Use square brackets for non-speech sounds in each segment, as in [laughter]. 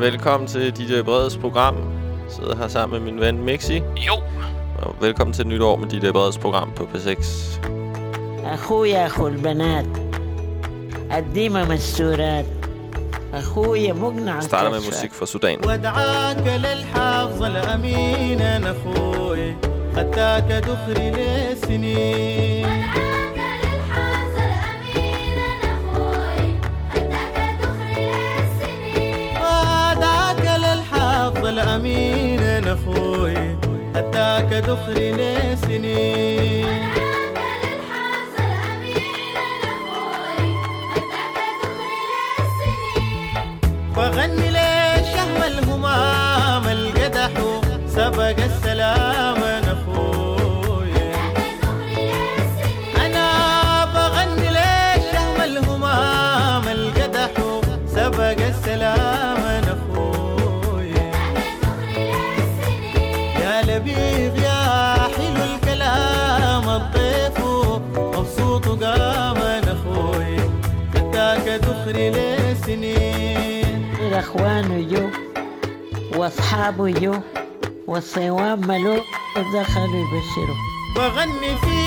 Velkommen til DJ Breds program. Jeg sidder her sammen med min ven Mixi. Jo. Og velkommen til nytår med DJ Breds program på P6. أخويا أخو البنات الديمة مستورات أخويا مقنع Starter med الكشف. musik fra Sudan. وادعاك للحافظ الأمين أنا أخوي خداك دخري لسنين أمين أنا أخوي هداك دخري ناسني واخوانه جو وأصحابه جو والصوام ملوك دخلوا يبشروا. بغني فيه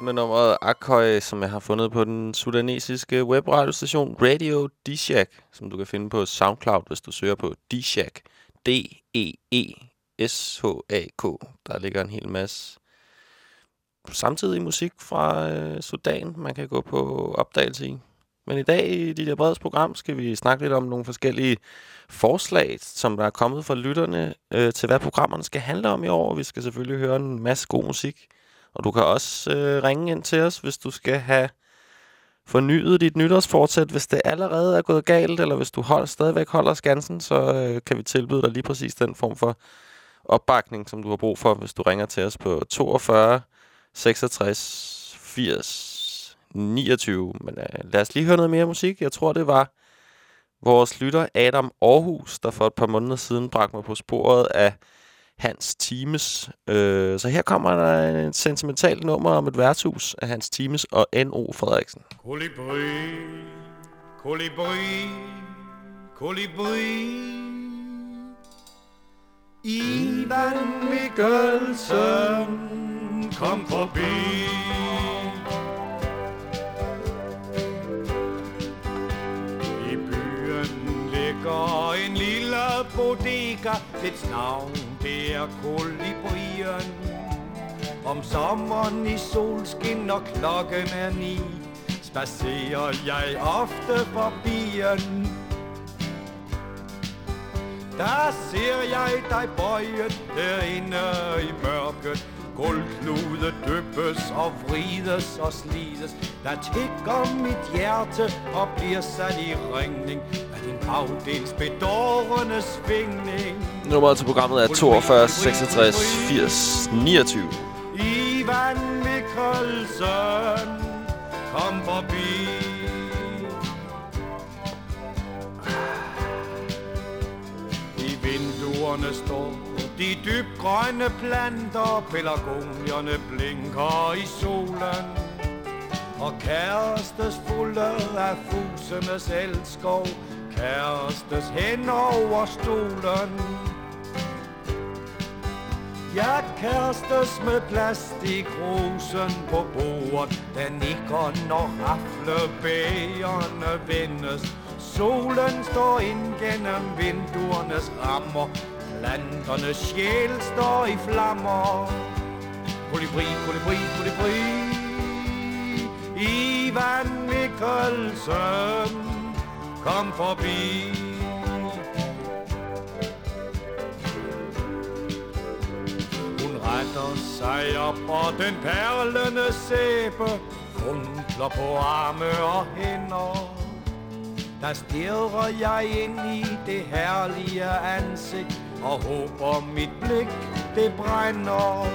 med nummeret Akhoi, som jeg har fundet på den sudanesiske webradiostation Radio Dishak, som du kan finde på SoundCloud, hvis du søger på Dishak. D-E-E-S-H-A-K. Der ligger en hel masse samtidig musik fra øh, Sudan, man kan gå på opdagelse i. Men i dag i dit breds program skal vi snakke lidt om nogle forskellige forslag, som der er kommet fra lytterne øh, til, hvad programmerne skal handle om i år. Vi skal selvfølgelig høre en masse god musik. Og du kan også øh, ringe ind til os, hvis du skal have fornyet dit nytårsfortsæt. Hvis det allerede er gået galt, eller hvis du hold, stadigvæk holder skansen, så øh, kan vi tilbyde dig lige præcis den form for opbakning, som du har brug for, hvis du ringer til os på 42 66 80 29. Men øh, lad os lige høre noget mere musik. Jeg tror, det var vores lytter Adam Aarhus, der for et par måneder siden bragte mig på sporet af Hans Times. Øh, så her kommer der et sentimentalt nummer om et værtshus af Hans Times og N.O. Frederiksen. Kolibri, kolibri, kolibri. Ivan Mikkelsen, kom forbi. I byen ligger en bodega, dets navn det er kolibrien. Om sommeren i solskin og klokken er ni, spacerer jeg ofte forbi en. Der ser jeg dig bøjet derinde i mørket, Gulvklude dyppes og vrides og slides Der tigger mit hjerte og bliver sat i ringning Af din bagdels bedårende svingning Nummeret til programmet er 42 66 80 29. Ivan Mikkelsen, kom forbi. I vinduerne står de dybgrønne planter, pelargonierne blinker i solen. Og kærestes fulde af fusenes elskov, kærestes hen over stolen. Jeg kærestes med plastikrosen på bordet Den nikker når raflebægerne vendes Solen står ind gennem vinduernes rammer Planternes sjæl står i flammer. Kolibri, kolibri, kolibri. Ivan Mikkelsen Kom forbi. Hun retter sig op, og den perlende sæbe Funkler på arme og hænder. Der stirrer jeg ind i det herlige ansigt. Og håber mit blik, det brænder.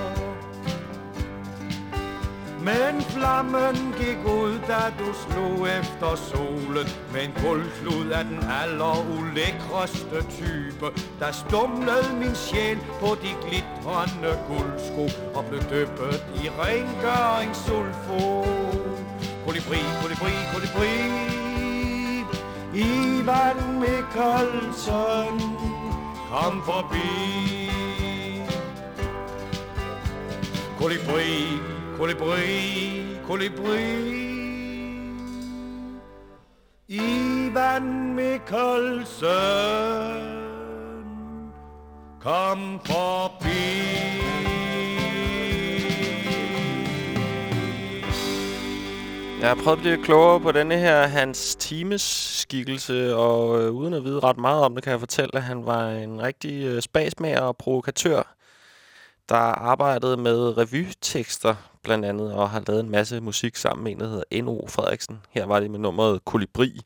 Men flammen gik ud, da du slog efter solen Med en guldklud af den allerulækreste type. Der stumlede min sjæl på de glitrende guldsko Og blev døbet i rengøringssulfo. Kolibri, kolibri, kolibri. Ivan Mikkelsen. Kom forbi Kolibri, kolibri, kolibri. Ivan Mikkelsen, kom forbi. Jeg har prøvet at blive klogere på denne her Hans Times skikkelse, og øh, uden at vide ret meget om det, kan jeg fortælle, at han var en rigtig øh, spasmager og provokatør, der arbejdede med revytekster blandt andet, og har lavet en masse musik sammen med en, der hedder N.O. Frederiksen. Her var det med nummeret Kolibri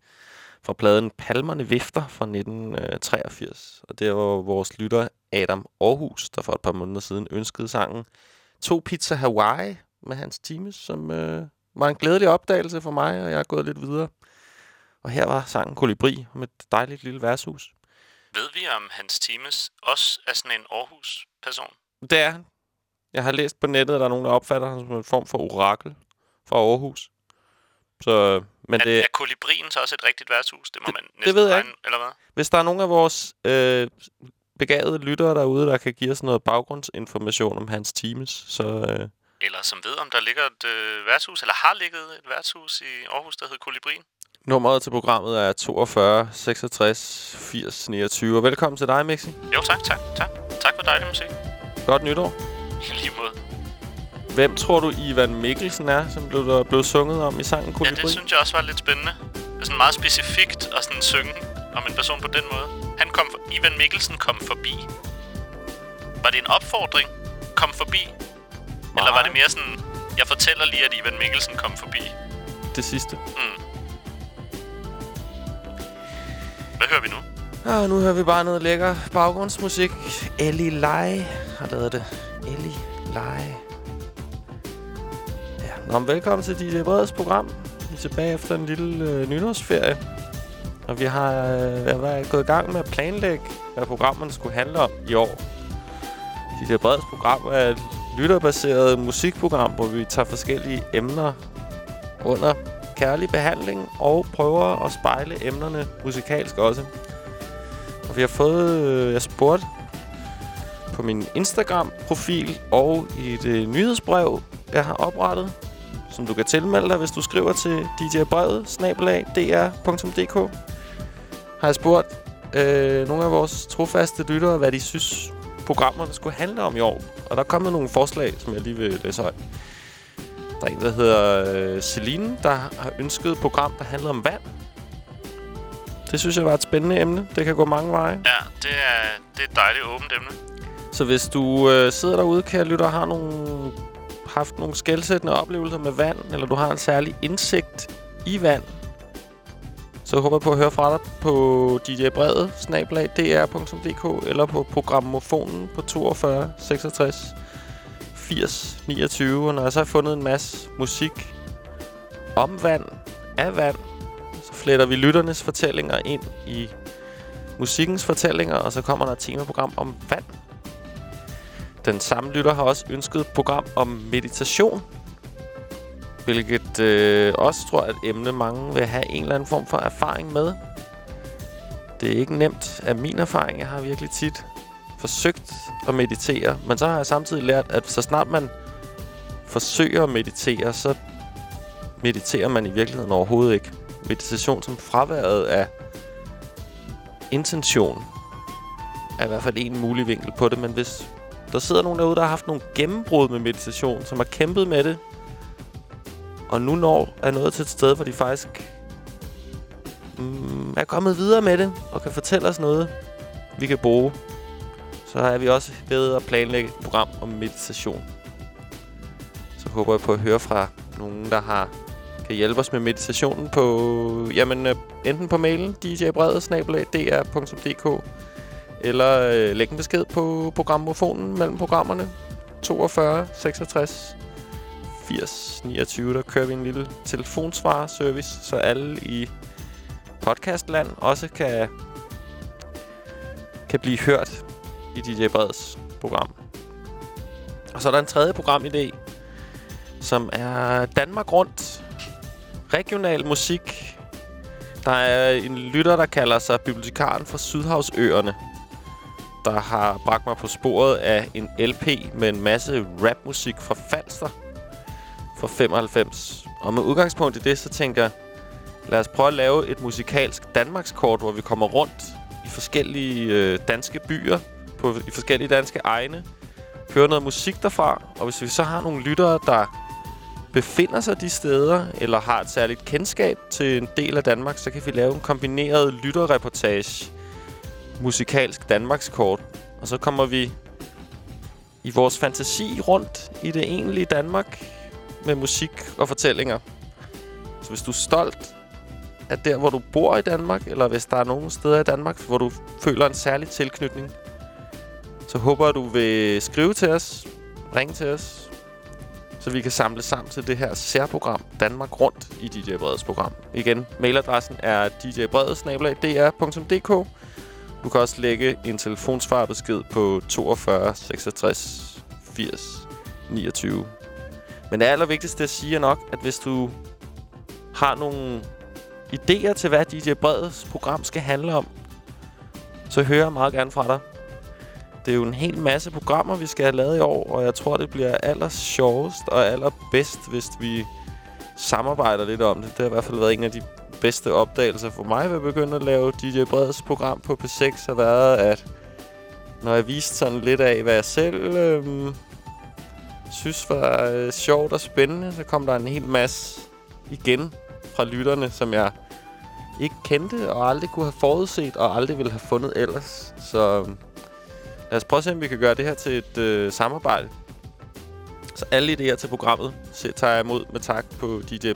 fra pladen Palmerne Vifter fra 1983. Øh, og det var vores lytter Adam Aarhus, der for et par måneder siden ønskede sangen To Pizza Hawaii med hans Times, som øh, var en glædelig opdagelse for mig, og jeg er gået lidt videre. Og her var sangen Kolibri med et dejligt lille værtshus. Ved vi, om Hans Times også er sådan en Aarhus-person? Det er han. Jeg har læst på nettet, at der er nogen, der opfatter ham som en form for orakel fra Aarhus. Så, men Er, det, er kolibrien så også et rigtigt værtshus? Det må man næsten det ved jeg regne, eller hvad? hvis der er nogen af vores øh, begavede lyttere derude, der kan give os noget baggrundsinformation om hans teams, så øh, Eller som ved, om der ligger et øh, værtshus, eller har ligget et værtshus i Aarhus, der hedder Kolibrien. nummeret til programmet er 42 66 80 29. Og velkommen til dig, Mixi. Jo, tak, tak, tak. Tak for dejlig musik. Godt nytår. I lige måde. Hvem tror du, Ivan Mikkelsen er, som blev, der blev sunget om i sangen Ja, Kolibri? det synes jeg også var lidt spændende. Det er sådan meget specifikt at sådan synge om en person på den måde. Han kom for, Ivan Mikkelsen kom forbi. Var det en opfordring? Kom forbi? Eller var det mere sådan, jeg fortæller lige, at Ivan Mikkelsen kom forbi? det sidste. Mm. Hvad hører vi nu? Og nu hører vi bare noget lækker baggrundsmusik. Ellie Lai har lavet det. Ellie Lai. Ja, Nå, men velkommen til DJ Breds program. Vi er tilbage efter en lille øh, nytårsferie. Og vi har øh, været gået i gang med at planlægge, hvad programmerne skulle handle om i år. DJ Breds program er lytterbaseret musikprogram, hvor vi tager forskellige emner under kærlig behandling og prøver at spejle emnerne musikalsk også. Og vi har fået... Øh, jeg spurgte på min Instagram-profil og i det øh, nyhedsbrev, jeg har oprettet, som du kan tilmelde dig, hvis du skriver til djbrevet, snabelag, dr.dk, har jeg spurgt øh, nogle af vores trofaste lyttere, hvad de synes, programmerne skulle handle om i år. Og der er kommet nogle forslag, som jeg lige vil læse højt. Der er en, der hedder øh, Celine, der har ønsket et program, der handler om vand. Det synes jeg var et spændende emne. Det kan gå mange veje. Ja, det er, det er et dejligt åbent emne. Så hvis du øh, sidder derude, kan lytte og har nogle, haft nogle skældsættende oplevelser med vand, eller du har en særlig indsigt i vand, så håber jeg på at høre fra dig på djbrevet, snablag, dr.dk, eller på programmofonen på 42 66 80 29. Og når jeg så har fundet en masse musik om vand, af vand, så fletter vi lytternes fortællinger ind i musikkens fortællinger, og så kommer der et temaprogram om vand. Den samme lytter har også ønsket et program om meditation, hvilket øh, også tror jeg emne, mange vil have en eller anden form for erfaring med. Det er ikke nemt af min erfaring. Jeg har virkelig tit forsøgt at meditere, men så har jeg samtidig lært, at så snart man forsøger at meditere, så mediterer man i virkeligheden overhovedet ikke. Meditation som fraværet af intention er i hvert fald en mulig vinkel på det, men hvis der sidder nogen derude, der har haft nogle gennembrud med meditation, som har kæmpet med det, og nu når er nået til et sted, hvor de faktisk mm, er kommet videre med det, og kan fortælle os noget, vi kan bruge, så er vi også ved at planlægge et program om meditation. Så håber jeg på at høre fra nogen, der har kan hjælpe os med meditationen på, jamen, øh, enten på mailen, djbredet-dr.dk, eller øh, læg en besked på programmofonen mellem programmerne. 42 66 80 29, der kører vi en lille telefonsvar-service, så alle i podcastland også kan, kan blive hørt i DJ Breds program. Og så er der en tredje programidé, som er Danmark Rundt. Regional musik. Der er en lytter, der kalder sig Bibliotekaren fra Sydhavsøerne, der har bragt mig på sporet af en LP med en masse rapmusik fra Falster fra 95. Og med udgangspunkt i det, så tænker jeg, lad os prøve at lave et musikalsk Danmarkskort, hvor vi kommer rundt i forskellige øh, danske byer, på, i forskellige danske egne, hører noget musik derfra, og hvis vi så har nogle lyttere, der befinder sig de steder, eller har et særligt kendskab til en del af Danmark, så kan vi lave en kombineret lytterreportage, musikalsk Danmarkskort. Og så kommer vi i vores fantasi rundt i det egentlige Danmark med musik og fortællinger. Så hvis du er stolt af der, hvor du bor i Danmark, eller hvis der er nogen steder i Danmark, hvor du føler en særlig tilknytning, så håber jeg, du vil skrive til os, ringe til os, så vi kan samle sammen til det her særprogram Danmark Rundt i DJ Breds program. Igen, mailadressen er djbredet.dr.dk. Du kan også lægge en telefonsvarbesked på 42 66 80 29. Men det allervigtigste at sige er nok, at hvis du har nogle idéer til, hvad DJ Breds program skal handle om, så hører jeg meget gerne fra dig. Det er jo en hel masse programmer, vi skal have lavet i år, og jeg tror, det bliver aller sjovest og allerbedst, hvis vi samarbejder lidt om det. Det har i hvert fald været en af de bedste opdagelser for mig ved at begynde at lave DJ Breds program på P6, har været, at når jeg viste sådan lidt af, hvad jeg selv øhm, synes var øh, sjovt og spændende, så kom der en hel masse igen fra lytterne, som jeg ikke kendte og aldrig kunne have forudset og aldrig ville have fundet ellers. Så øhm, lad os prøve at se, om vi kan gøre det her til et øh, samarbejde. Så alle idéer til programmet tager jeg imod med tak på DJ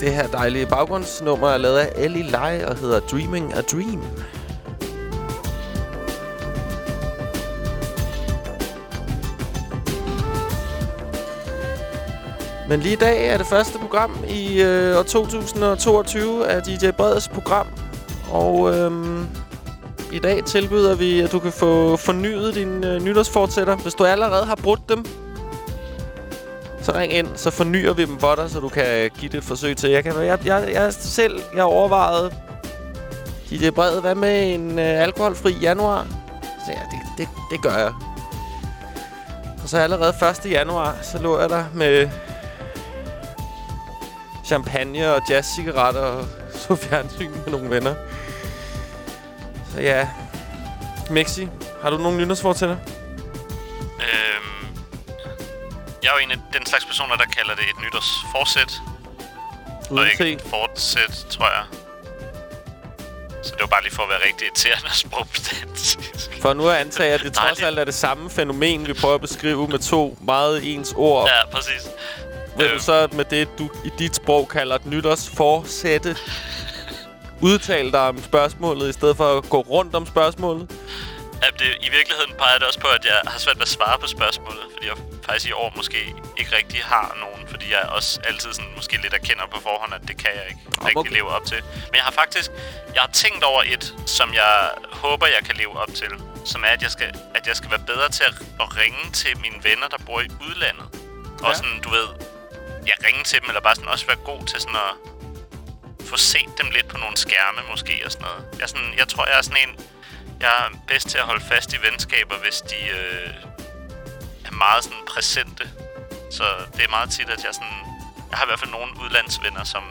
Det her dejlige baggrundsnummer er lavet af Ellie Lai og hedder Dreaming a Dream. Men lige i dag er det første program i øh, år 2022 af DJ Breds program. Og øhm, i dag tilbyder vi, at du kan få fornyet dine øh, nytårsfortsætter. Hvis du allerede har brudt dem, så ring ind, så fornyer vi dem for dig, så du kan øh, give det et forsøg til. Jeg, kan, jeg, jeg, jeg selv, jeg overvejede, DJ Brede, hvad med en øh, alkoholfri januar? Så ja, det, det, det gør jeg. Og så allerede 1. januar, så lå jeg der med champagne og jazzcigaretter og [laughs] så fjernsyn med nogle venner. Så ja. Mixi, har du nogle nytårsfortæller? Øh, jeg er jo en af den slags personer, der kalder det et nytårsforsæt. Og ikke et fortsæt, tror jeg. Så det var bare lige for at være rigtig irriterende sprogpedantisk. For nu at antage, at det [laughs] trods det- alt er det samme fænomen, vi prøver at beskrive med to meget ens ord. Ja. Præcis. Vil du øhm. så med det, du i dit sprog kalder et nytårsforsætte, udtale dig om spørgsmålet, i stedet for at gå rundt om spørgsmålet? Ja, det, I virkeligheden peger det også på, at jeg har svært ved at svare på spørgsmålet, fordi jeg faktisk i år måske ikke rigtig har nogen, fordi jeg også altid sådan, måske lidt erkender på forhånd, at det kan jeg ikke rigtig okay. leve op til. Men jeg har faktisk jeg har tænkt over et, som jeg håber, jeg kan leve op til, som er, at jeg skal, at jeg skal være bedre til at, at ringe til mine venner, der bor i udlandet. Og Ja. sådan, du ved, ja, ringe til dem, eller bare sådan også være god til sådan at få set dem lidt på nogle skærme måske og sådan noget. Jeg, sådan, jeg tror, jeg er sådan en... Jeg er bedst til at holde fast i venskaber, hvis de øh, er meget sådan præsente. Så det er meget tit, at jeg sådan... Jeg har i hvert fald nogle udlandsvenner, som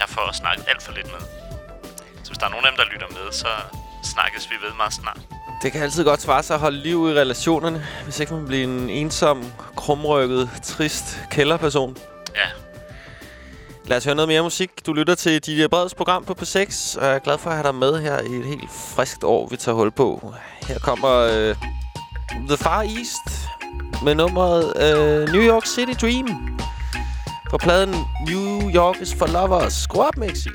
jeg får snakket alt for lidt med. Så hvis der er nogen af dem, der lytter med, så snakkes vi ved meget snart. Det kan altid godt svare sig at holde liv i relationerne, hvis ikke man bliver en ensom, krumrykket, trist kælderperson. Ja, Lad os høre noget mere musik. Du lytter til Didier Breds program på P6, og jeg er glad for at have dig med her i et helt friskt år, vi tager hul på. Her kommer øh, The Far East med nummeret øh, New York City Dream fra pladen New York is for Lovers. Skru op, Mixi.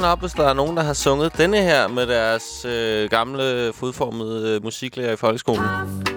Hænderne op, hvis der er nogen, der har sunget denne her med deres øh, gamle fodformede øh, musiklærer i folkeskolen.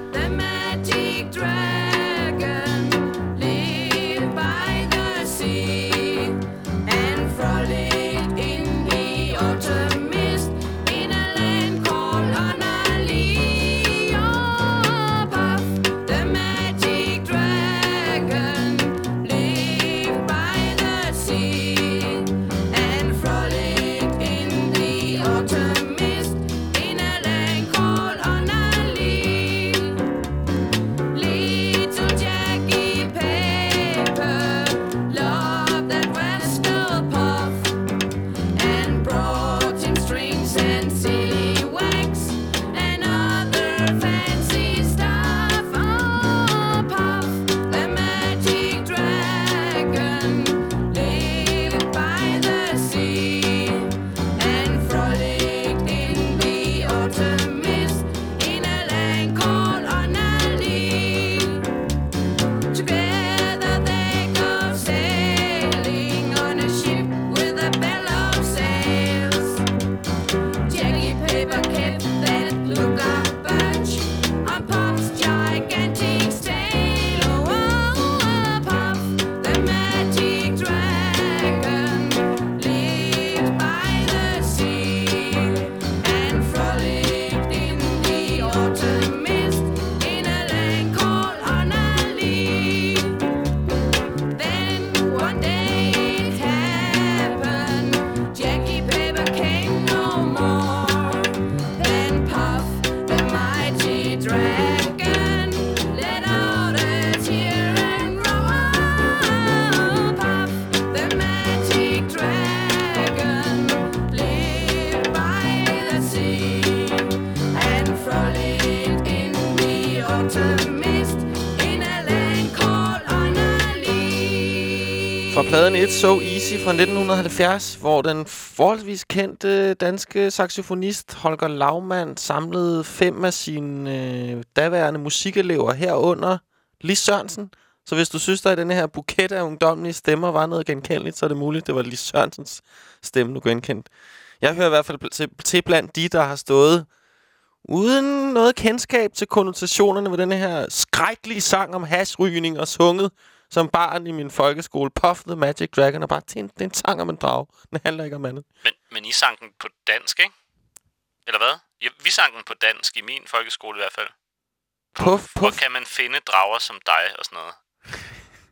It's So Easy fra 1970, hvor den forholdsvis kendte danske saxofonist Holger Laumann samlede fem af sine øh, daværende musikelever herunder Lis Sørensen. Så hvis du synes, der i denne her buket af ungdomlige stemmer var noget genkendeligt, så er det muligt, det var Lis Sørensens stemme, du genkendt. Jeg hører i hvert fald til, til blandt de, der har stået uden noget kendskab til konnotationerne ved denne her skrækkelige sang om hasrygning og sunget som barn i min folkeskole. Puff the Magic Dragon er bare det er en, det er en sang om en drag. Den handler ikke om andet. Men, men I sang den på dansk, ikke? Eller hvad? Ja, vi sang den på dansk i min folkeskole i hvert fald. Puff, Hvor puff. kan man finde drager som dig og sådan noget?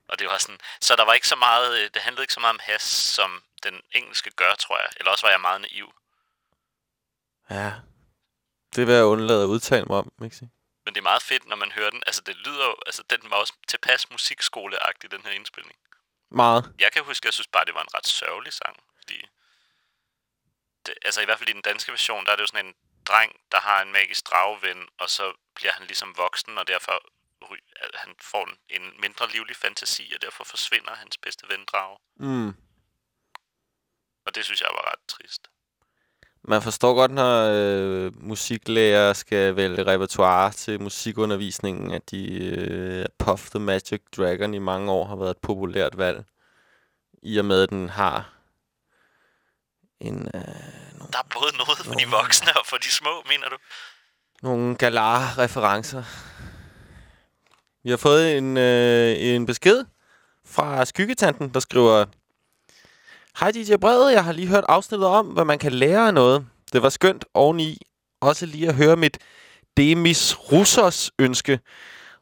Og det var sådan... Så der var ikke så meget... øh, Det handlede ikke så meget om has, som den engelske gør, tror jeg. Eller også var jeg meget naiv. Ja. Det vil jeg undlade at udtale mig om, ikke sige? Men det er meget fedt, når man hører den. Altså, det lyder jo... Altså, den var også tilpas musikskoleagtig, den her indspilning. Meget. Jeg kan huske, jeg synes bare, det var en ret sørgelig sang. Fordi det, altså i hvert fald i den danske version, der er det jo sådan en dreng, der har en magisk drageven, og så bliver han ligesom voksen, og derfor han får en, en mindre livlig fantasi, og derfor forsvinder hans bedste ven drage. Mm. Og det synes jeg var ret trist. Man forstår godt, når øh, musiklærer skal vælge repertoire til musikundervisningen, at de øh, Puff the Magic Dragon i mange år har været et populært valg. I og med, at den har en, øh, Der er både noget for de voksne og for de små, mener du? nogle galar-referencer. Vi har fået en, øh, en besked fra Skyggetanten, der skriver... Hej DJ Brede, jeg har lige hørt afsnittet om, hvad man kan lære af noget. Det var skønt oveni også lige at høre mit Demis Russos ønske.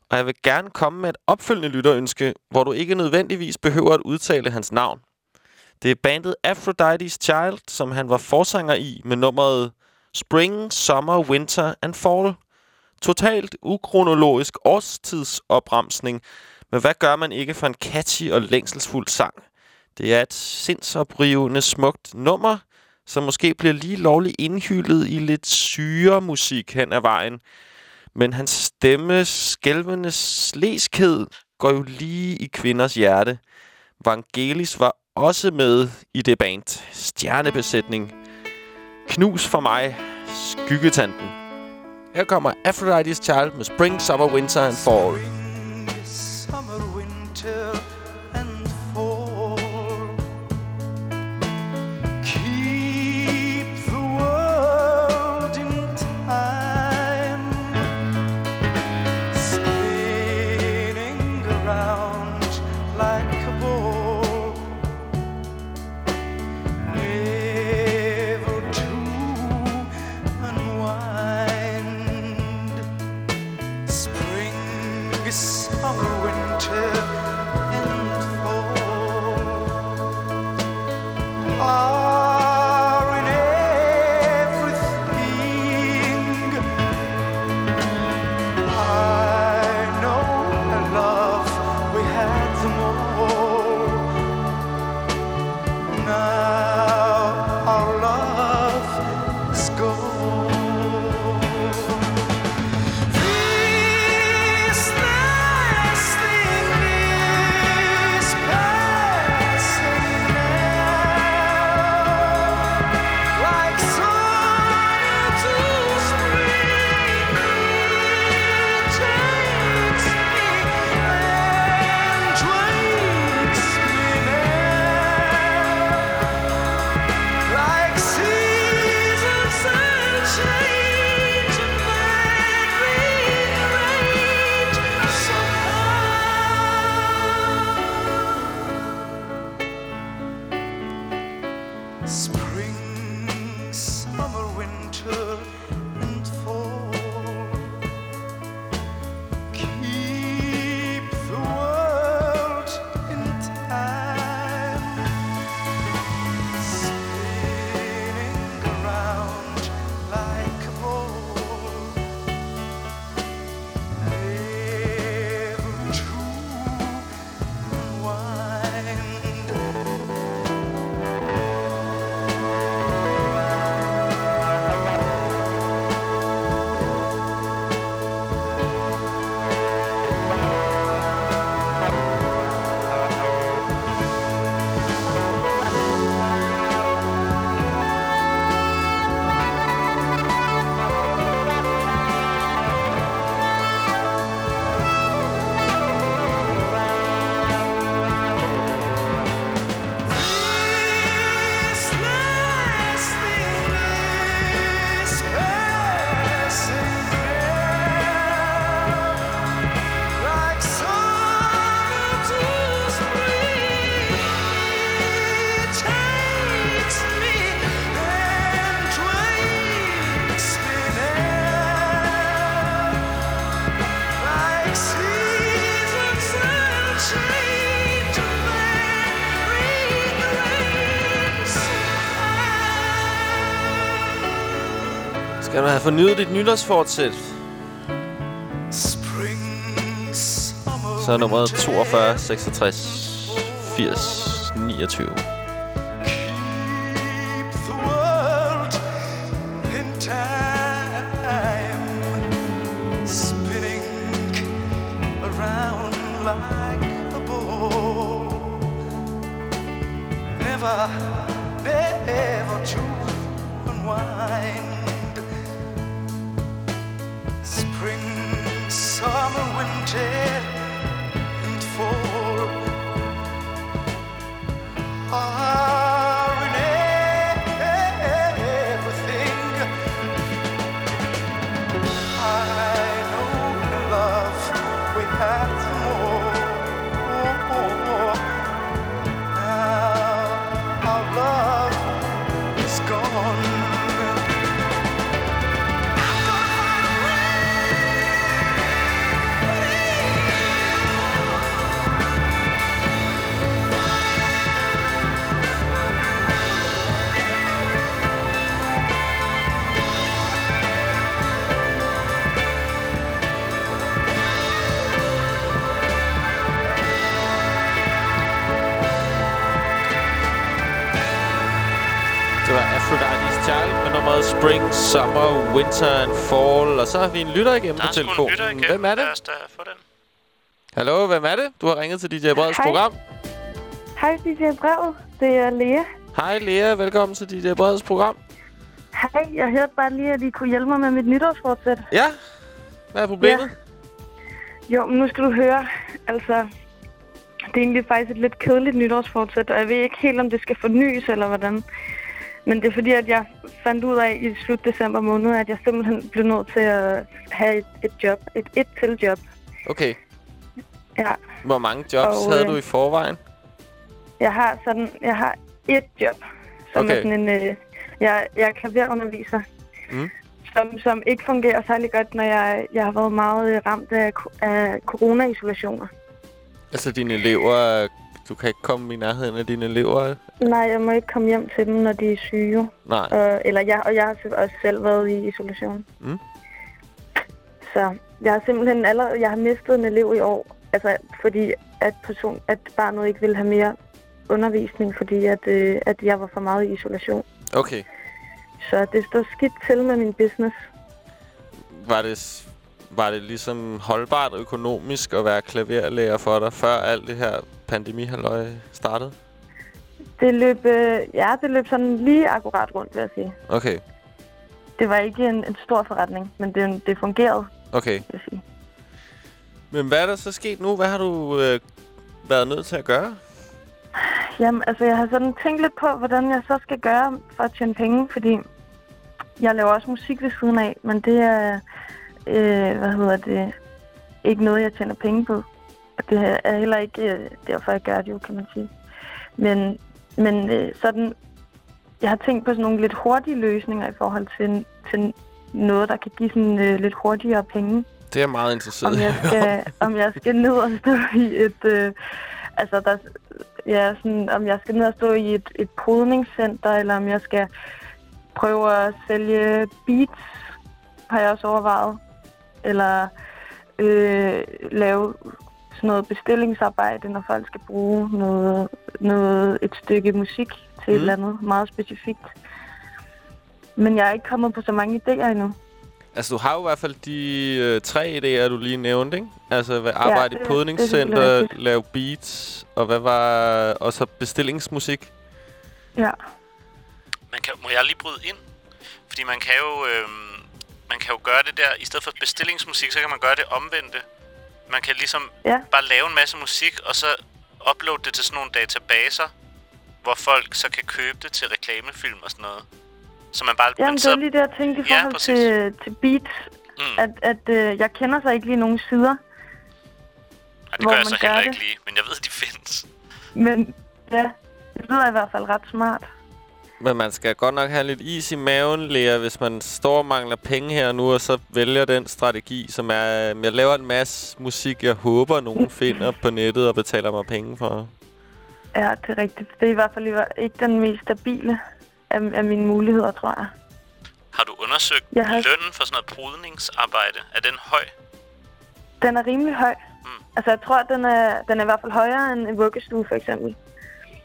Og jeg vil gerne komme med et opfølgende lytterønske, hvor du ikke nødvendigvis behøver at udtale hans navn. Det er bandet Aphrodite's Child, som han var forsanger i med nummeret Spring, Summer, Winter and Fall. Totalt ukronologisk årstidsopbremsning, men hvad gør man ikke for en catchy og længselsfuld sang? Det er et sindsoprivende smukt nummer, som måske bliver lige lovligt indhyldet i lidt syre musik hen ad vejen. Men hans stemme skælvende slæskhed går jo lige i kvinders hjerte. Vangelis var også med i det band. Stjernebesætning. Knus for mig, skyggetanten. Her kommer Aphrodite's Child med Spring, Summer, Winter and Fall. Spring, summer, winter, Spring, have fornyet dit nytårsfortsæt, så er nummeret winter, 42, 66, 80, 29. så har vi en lytter igennem Der på er telefonen. lytter igennem. Hvem er det? Lad få den. Hallo, hvem er det? Du har ringet til DJ Breds Hej. program. Hej, DJ Brevet. Det er Lea. Hej Lea, velkommen til DJ Breds program. Hej, jeg hørte bare lige, at I kunne hjælpe mig med mit nytårsfortsæt. Ja, hvad er problemet? Jo, men nu skal du høre. Altså, det er egentlig faktisk et lidt kedeligt nytårsfortsæt, og jeg ved ikke helt, om det skal fornyes eller hvordan. Men det er fordi, at jeg fandt ud af i slut december måned, at jeg simpelthen blev nødt til at have et, et job. Et et-til job. Okay, Ja, hvor mange jobs Og, havde øh, du i forvejen? jeg har sådan, jeg har et job, som Okay. er sådan en, øh, jeg, jeg er klaverunderviser, Mm. som, som ikke fungerer særlig godt, når jeg, jeg har været meget ramt af, af corona-isolationer. Altså dine elever, du kan ikke komme i nærheden af dine elever? Nej, jeg må ikke komme hjem til dem, når de er syge. Nej. Øh, eller jeg, og jeg har også selv været i isolation. Mm. Så jeg har simpelthen allerede, jeg har mistet en elev i år, altså fordi at, person, at barnet ikke ville have mere undervisning, fordi at, øh, at jeg var for meget i isolation. Okay. Så det står skidt til med min business. Var det, var det ligesom holdbart økonomisk at være klaverlærer for dig, før alt det her pandemihalløj startede? Det løb, øh, ja, det løb sådan lige akkurat rundt, vil jeg sige. Okay, Det var ikke en, en stor forretning, men det, det fungerede, okay. vil jeg sige. Men hvad er der så sket nu? Hvad har du øh, været nødt til at gøre? Jamen, altså, jeg har sådan tænkt lidt på, hvordan jeg så skal gøre for at tjene penge, fordi jeg laver også musik ved siden af, men det er, øh, hvad hedder det, ikke noget, jeg tjener penge på. Og det er heller ikke øh, derfor, jeg gør det jo, kan man sige. Men, men øh, sådan jeg har tænkt på sådan nogle lidt hurtige løsninger i forhold til, til noget, der kan give sådan øh, lidt hurtigere penge. Det er jeg meget interesseret Om jeg skal, om jeg skal ned og stå i et... Øh, altså, der, ja, sådan, om jeg skal ned og stå i et, et podningscenter, eller om jeg skal prøve at sælge beats, har jeg også overvejet. Eller øh, lave sådan noget bestillingsarbejde, når folk skal bruge noget, noget et stykke musik til mm. et eller andet meget specifikt. Men jeg er ikke kommet på så mange idéer endnu. Altså, du har jo i hvert fald de øh, tre idéer, du lige nævnte, ikke? Altså, hvad, arbejde det- i det er podningscenter, lave beats, og hvad var... Og så bestillingsmusik. Ja. Man kan, må jeg lige bryde ind? Fordi man kan jo... Øhm, man kan jo gøre det der, i stedet for bestillingsmusik, så kan man gøre det omvendte. Man kan ligesom Ja. bare lave en masse musik, og så uploade det til sådan nogle databaser, hvor folk så kan købe det til reklamefilm og sådan noget. Så man bare... Jamen, men det så, var lige det, jeg tænkte i Ja, forhold præcis. til, til beats. Mm. At, at øh, jeg kender så ikke lige nogen sider, Ej, det hvor gør jeg man så heller det. ikke lige, men jeg ved, de findes. men ja, det lyder i hvert fald ret smart. Men man skal godt nok have lidt is i maven, Lea, hvis man står og mangler penge her nu, og så vælger den strategi, som er... øhm, Jeg laver en masse musik, jeg håber, nogen [laughs] finder på nettet og betaler mig penge for. Ja, det er rigtigt. Det er i hvert fald ikke den mest stabile af, af mine muligheder, tror jeg. Har du undersøgt Jeg har- lønnen for sådan noget brudningsarbejde? Er den høj? Den er rimelig høj. Mm. Altså, jeg tror, den er, den er i hvert fald højere end en vuggestue, for eksempel.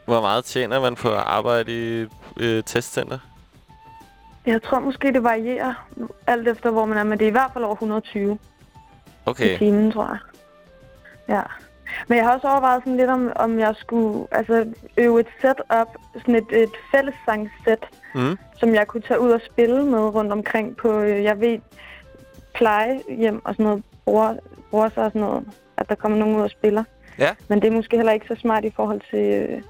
Hvor meget tjener man på at arbejde i øh, testcenter? Jeg tror måske, det varierer alt efter, hvor man er, men det er i hvert fald over 120 i Okay. timen, tror jeg. Ja. Men jeg har også overvejet sådan lidt, om, om jeg skulle altså, øve et setup, sådan et, et fællessangssæt, Mm. som jeg kunne tage ud og spille med rundt omkring på, øh, jeg ved, plejehjem og sådan noget, bruger, bruger sig og sådan noget, at der kommer nogen ud og spiller. Ja. Men det er måske heller ikke så smart i forhold til øh,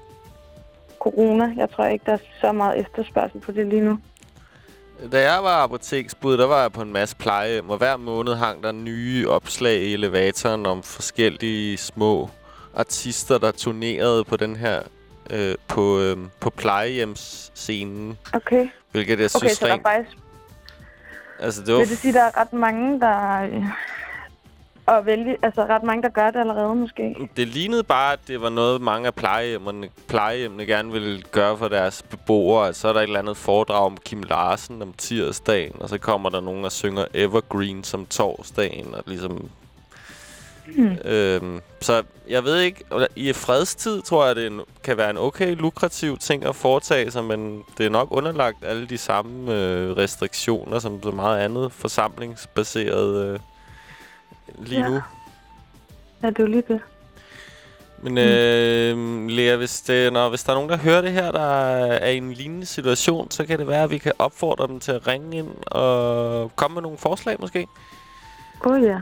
corona. Jeg tror ikke, der er så meget efterspørgsel på det lige nu. Da jeg var apoteksbud, der var jeg på en masse plejehjem, og hver måned hang der nye opslag i elevatoren om forskellige små artister, der turnerede på den her øh, på, øh, på plejehjemsscenen. Okay, Hvilket jeg okay synes så der er faktisk, altså det var vil det sige, der er ret mange, der... Og vælge, altså ret mange, der gør det allerede måske. Det lignede bare, at det var noget, mange af plejehjemmene, plejehjemmene gerne ville gøre for deres beboere. At så er der et eller andet foredrag om Kim Larsen om tirsdagen, og så kommer der nogen, der synger Evergreen som torsdagen, og ligesom... Hmm. Øhm, så jeg ved ikke, i fredstid tror jeg, det en, kan være en okay lukrativ ting at foretage sig, men det er nok underlagt alle de samme øh, restriktioner, som så meget andet forsamlingsbaseret øh, lige Ja. nu. Ja, det er jo lige det. Men øh, Lea, hvis, det, når, hvis der er nogen, der hører det her, der er i en lignende situation, så kan det være, at vi kan opfordre dem til at ringe ind og komme med nogle forslag måske. Åh oh, ja,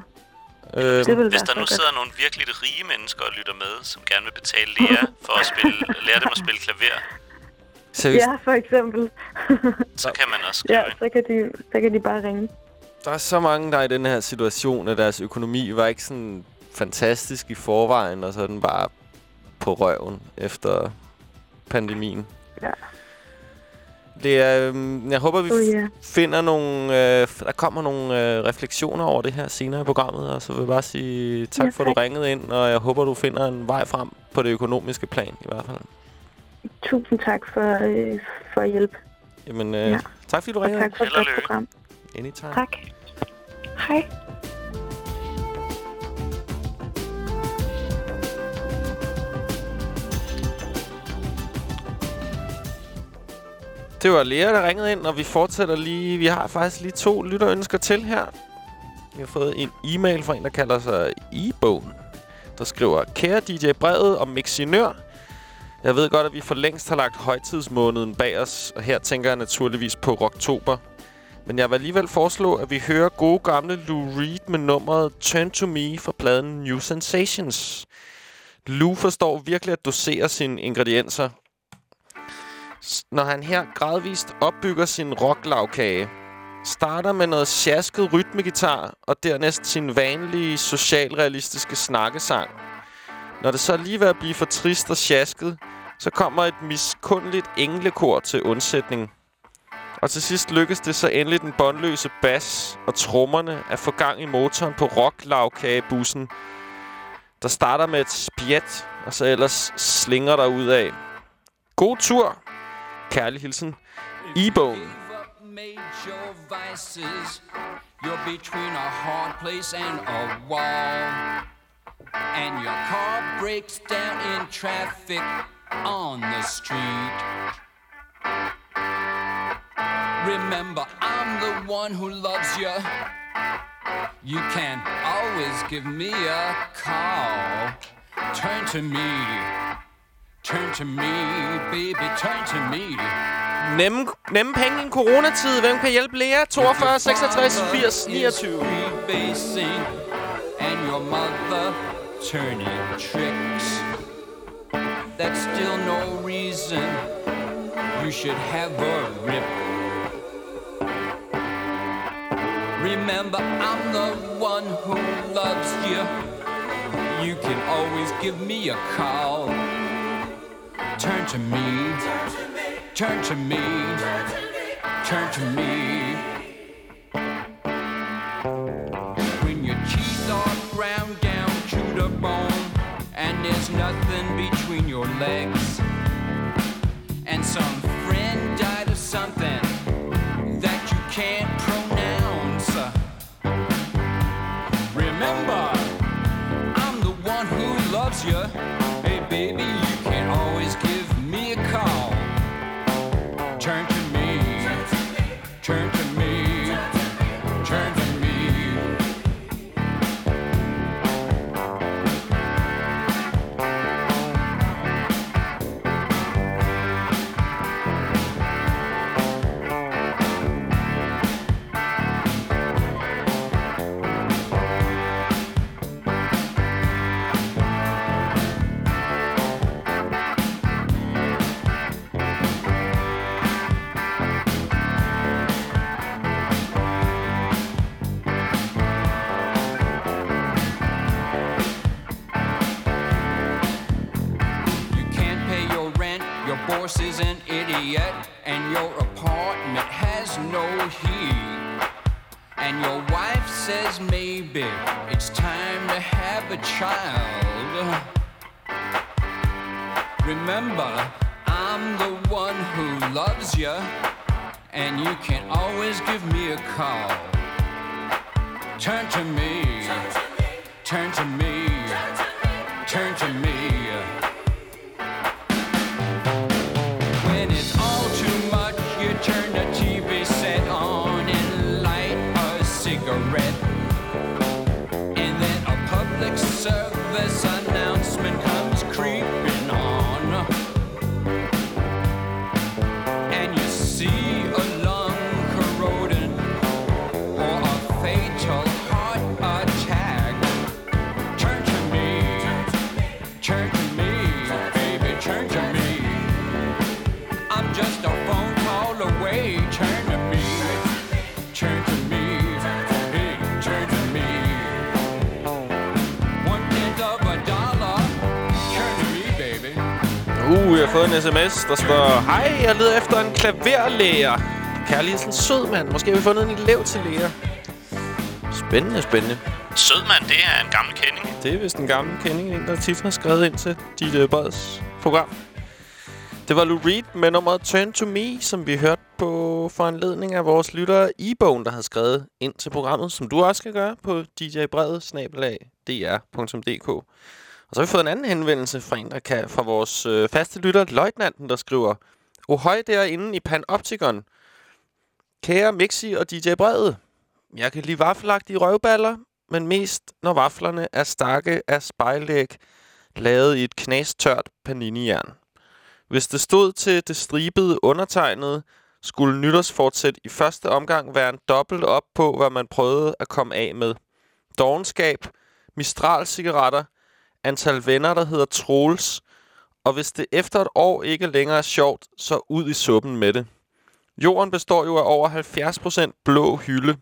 Øh, Hvis der nu sidder nogle virkelig rige mennesker og lytter med, som gerne vil betale Lea for at spille, [laughs] lære dem at spille klaver, seriøst, Ja, for eksempel. så kan man også skrive ja, så kan, de, så kan de bare ringe. Der er så mange, der er i den her situation, at deres økonomi var ikke sådan fantastisk i forvejen, og så er den bare på røven efter pandemien. Ja. Det er, øhm, jeg håber, vi Åh ja. finder nogle, øh, der kommer nogle øh, refleksioner over det her senere i programmet, og så vil jeg bare sige tak Ja, for, at du ringede ind, og jeg håber, du finder en vej frem på det økonomiske plan i hvert fald. Tusind tak for, øh, for hjælp. Jamen, øh, Ja. tak fordi du Og ringede tak for et og program. Anytime. Tak. Hej. Det var Lea, der ringede ind, og vi fortsætter lige. Vi har faktisk lige to lytterønsker til her. Vi har fået en e-mail fra en, der kalder sig e-bogen, der skriver, Kære DJ Brevet og Mixinør, jeg ved godt, at vi for længst har lagt højtidsmåneden bag os, og her tænker jeg naturligvis på Rocktober. Men jeg vil alligevel foreslå, at vi hører gode gamle Lou Reed med nummeret Turn to Me fra pladen New Sensations. Lou forstår virkelig at dosere sine ingredienser, når han her gradvist opbygger sin rocklavkage. Starter med noget sjasket rytmegitar, og dernæst sin vanlige socialrealistiske snakkesang. Når det så alligevel lige ved at blive for trist og sjasket, Så kommer et miskundeligt englekor til undsætning. Og til sidst lykkes det så endelig den båndløse bas og trommerne at få gang i motoren på rocklavkagebussen, der starter med et spjæt, og så ellers slinger der ud af. God tur! Kærlig hilsen. E-bone. You're between a hard place and a wall. And your car breaks down in traffic on the street. Remember, I'm the one who loves you. You can always give me a call. Turn to me. Turn to me, baby, turn to me. Nemme, nemme penge i en coronatid. Hvem kan hjælpe Lea? 42, 66, 80, 29. And your mother turning tricks. That's still no reason you should have a rip. Remember, I'm the one who loves you. You can always give me a call. Turn to me. Turn to me. Turn to me. When your teeth are ground down to the bone and there's nothing between your legs, and some Hey, baby, sms, der står... Hej, jeg leder efter en klaverlærer. Kærlig hilsen, sød mand. Måske har vi fundet en elev til lærer. Spændende, spændende. Sødmand, det er en gammel kending. Det er vist en gammel kending, en der tit har skrevet ind til dit Breds program. Det var Lou Reed med nummeret Turn to Me, som vi hørte på foranledning af vores lyttere e-bogen, der havde skrevet ind til programmet, som du også skal gøre på djbredet-dr.dk. Og så har vi fået en anden henvendelse fra en, der kan, fra vores øh, faste lytter, Løjtnanten, der skriver Ohøj derinde i Panoptikon. Kære Mixi og DJ Brede, Jeg kan lide vaffelagtige røvballer, men mest når vaflerne er stakke af spejlæg, lavet i et knastørt paninijern. Hvis det stod til det stribede undertegnede, skulle nytårsfortsæt i første omgang være en dobbelt op på, hvad man prøvede at komme af med. Dogenskab, Mistral-cigaretter, antal venner, der hedder Troels, og hvis det efter et år ikke længere er sjovt, så ud i suppen med det. Jorden består jo af over 70% blå hylde.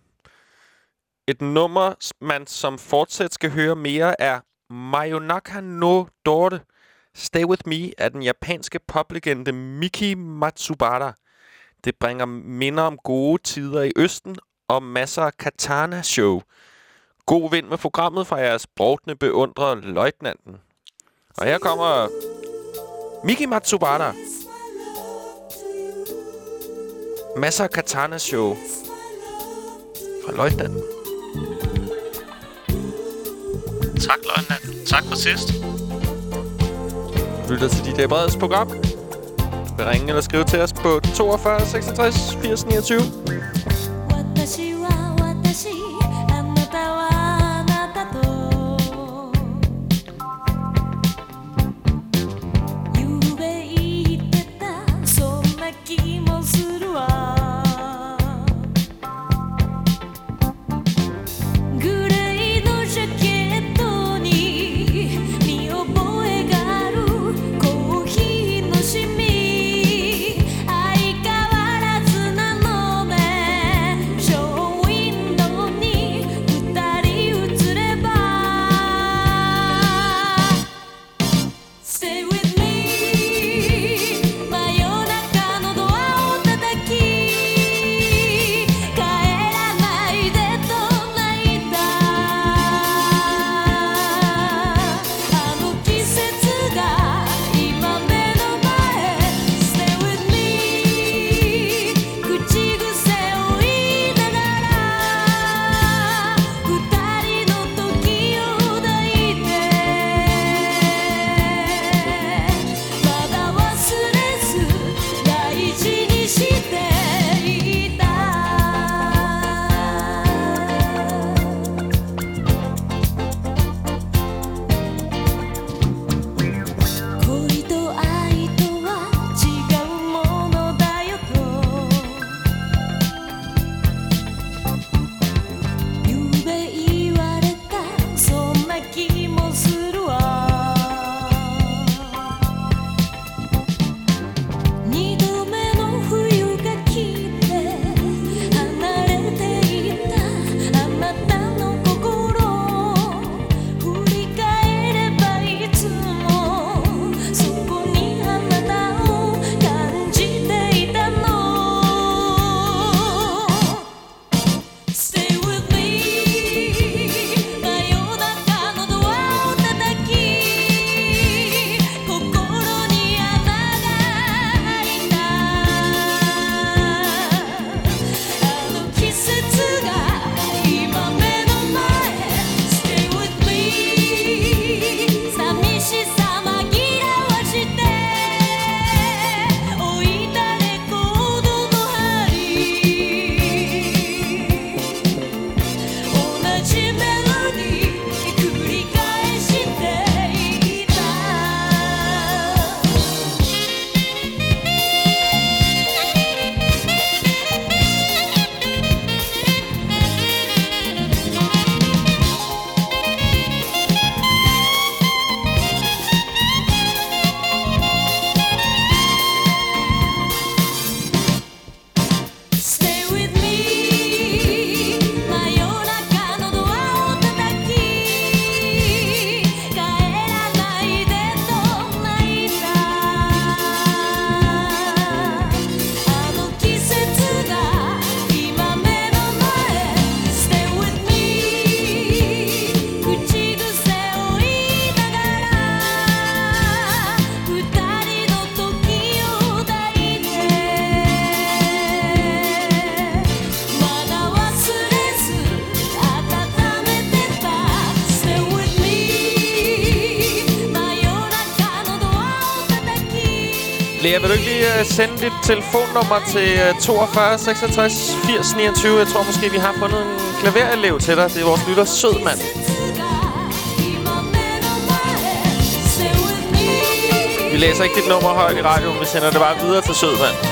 Et nummer, man som fortsat skal høre mere, er Mayonaka no Dorte. Stay With Me af den japanske poplegende Miki Matsubara. Det bringer minder om gode tider i Østen og masser af katana-show. God vind med programmet fra jeres brovtende beundrer løjtnanten. Og her kommer Miki Matsubara. Masser Katana Show fra løjtnanten. Tak, løjtnanten. Tak for sidst. Du lytter til dit de Breds program. Du kan ringe eller skrive til os på 42 66 80 29. vil du ikke lige øh, sende dit telefonnummer til 42 66 80 29? Jeg tror måske, vi har fundet en klaverelev til dig. Det er vores lytter Sød, mand. Vi læser ikke dit nummer højt i radioen. Vi sender det bare videre til Sød, mand.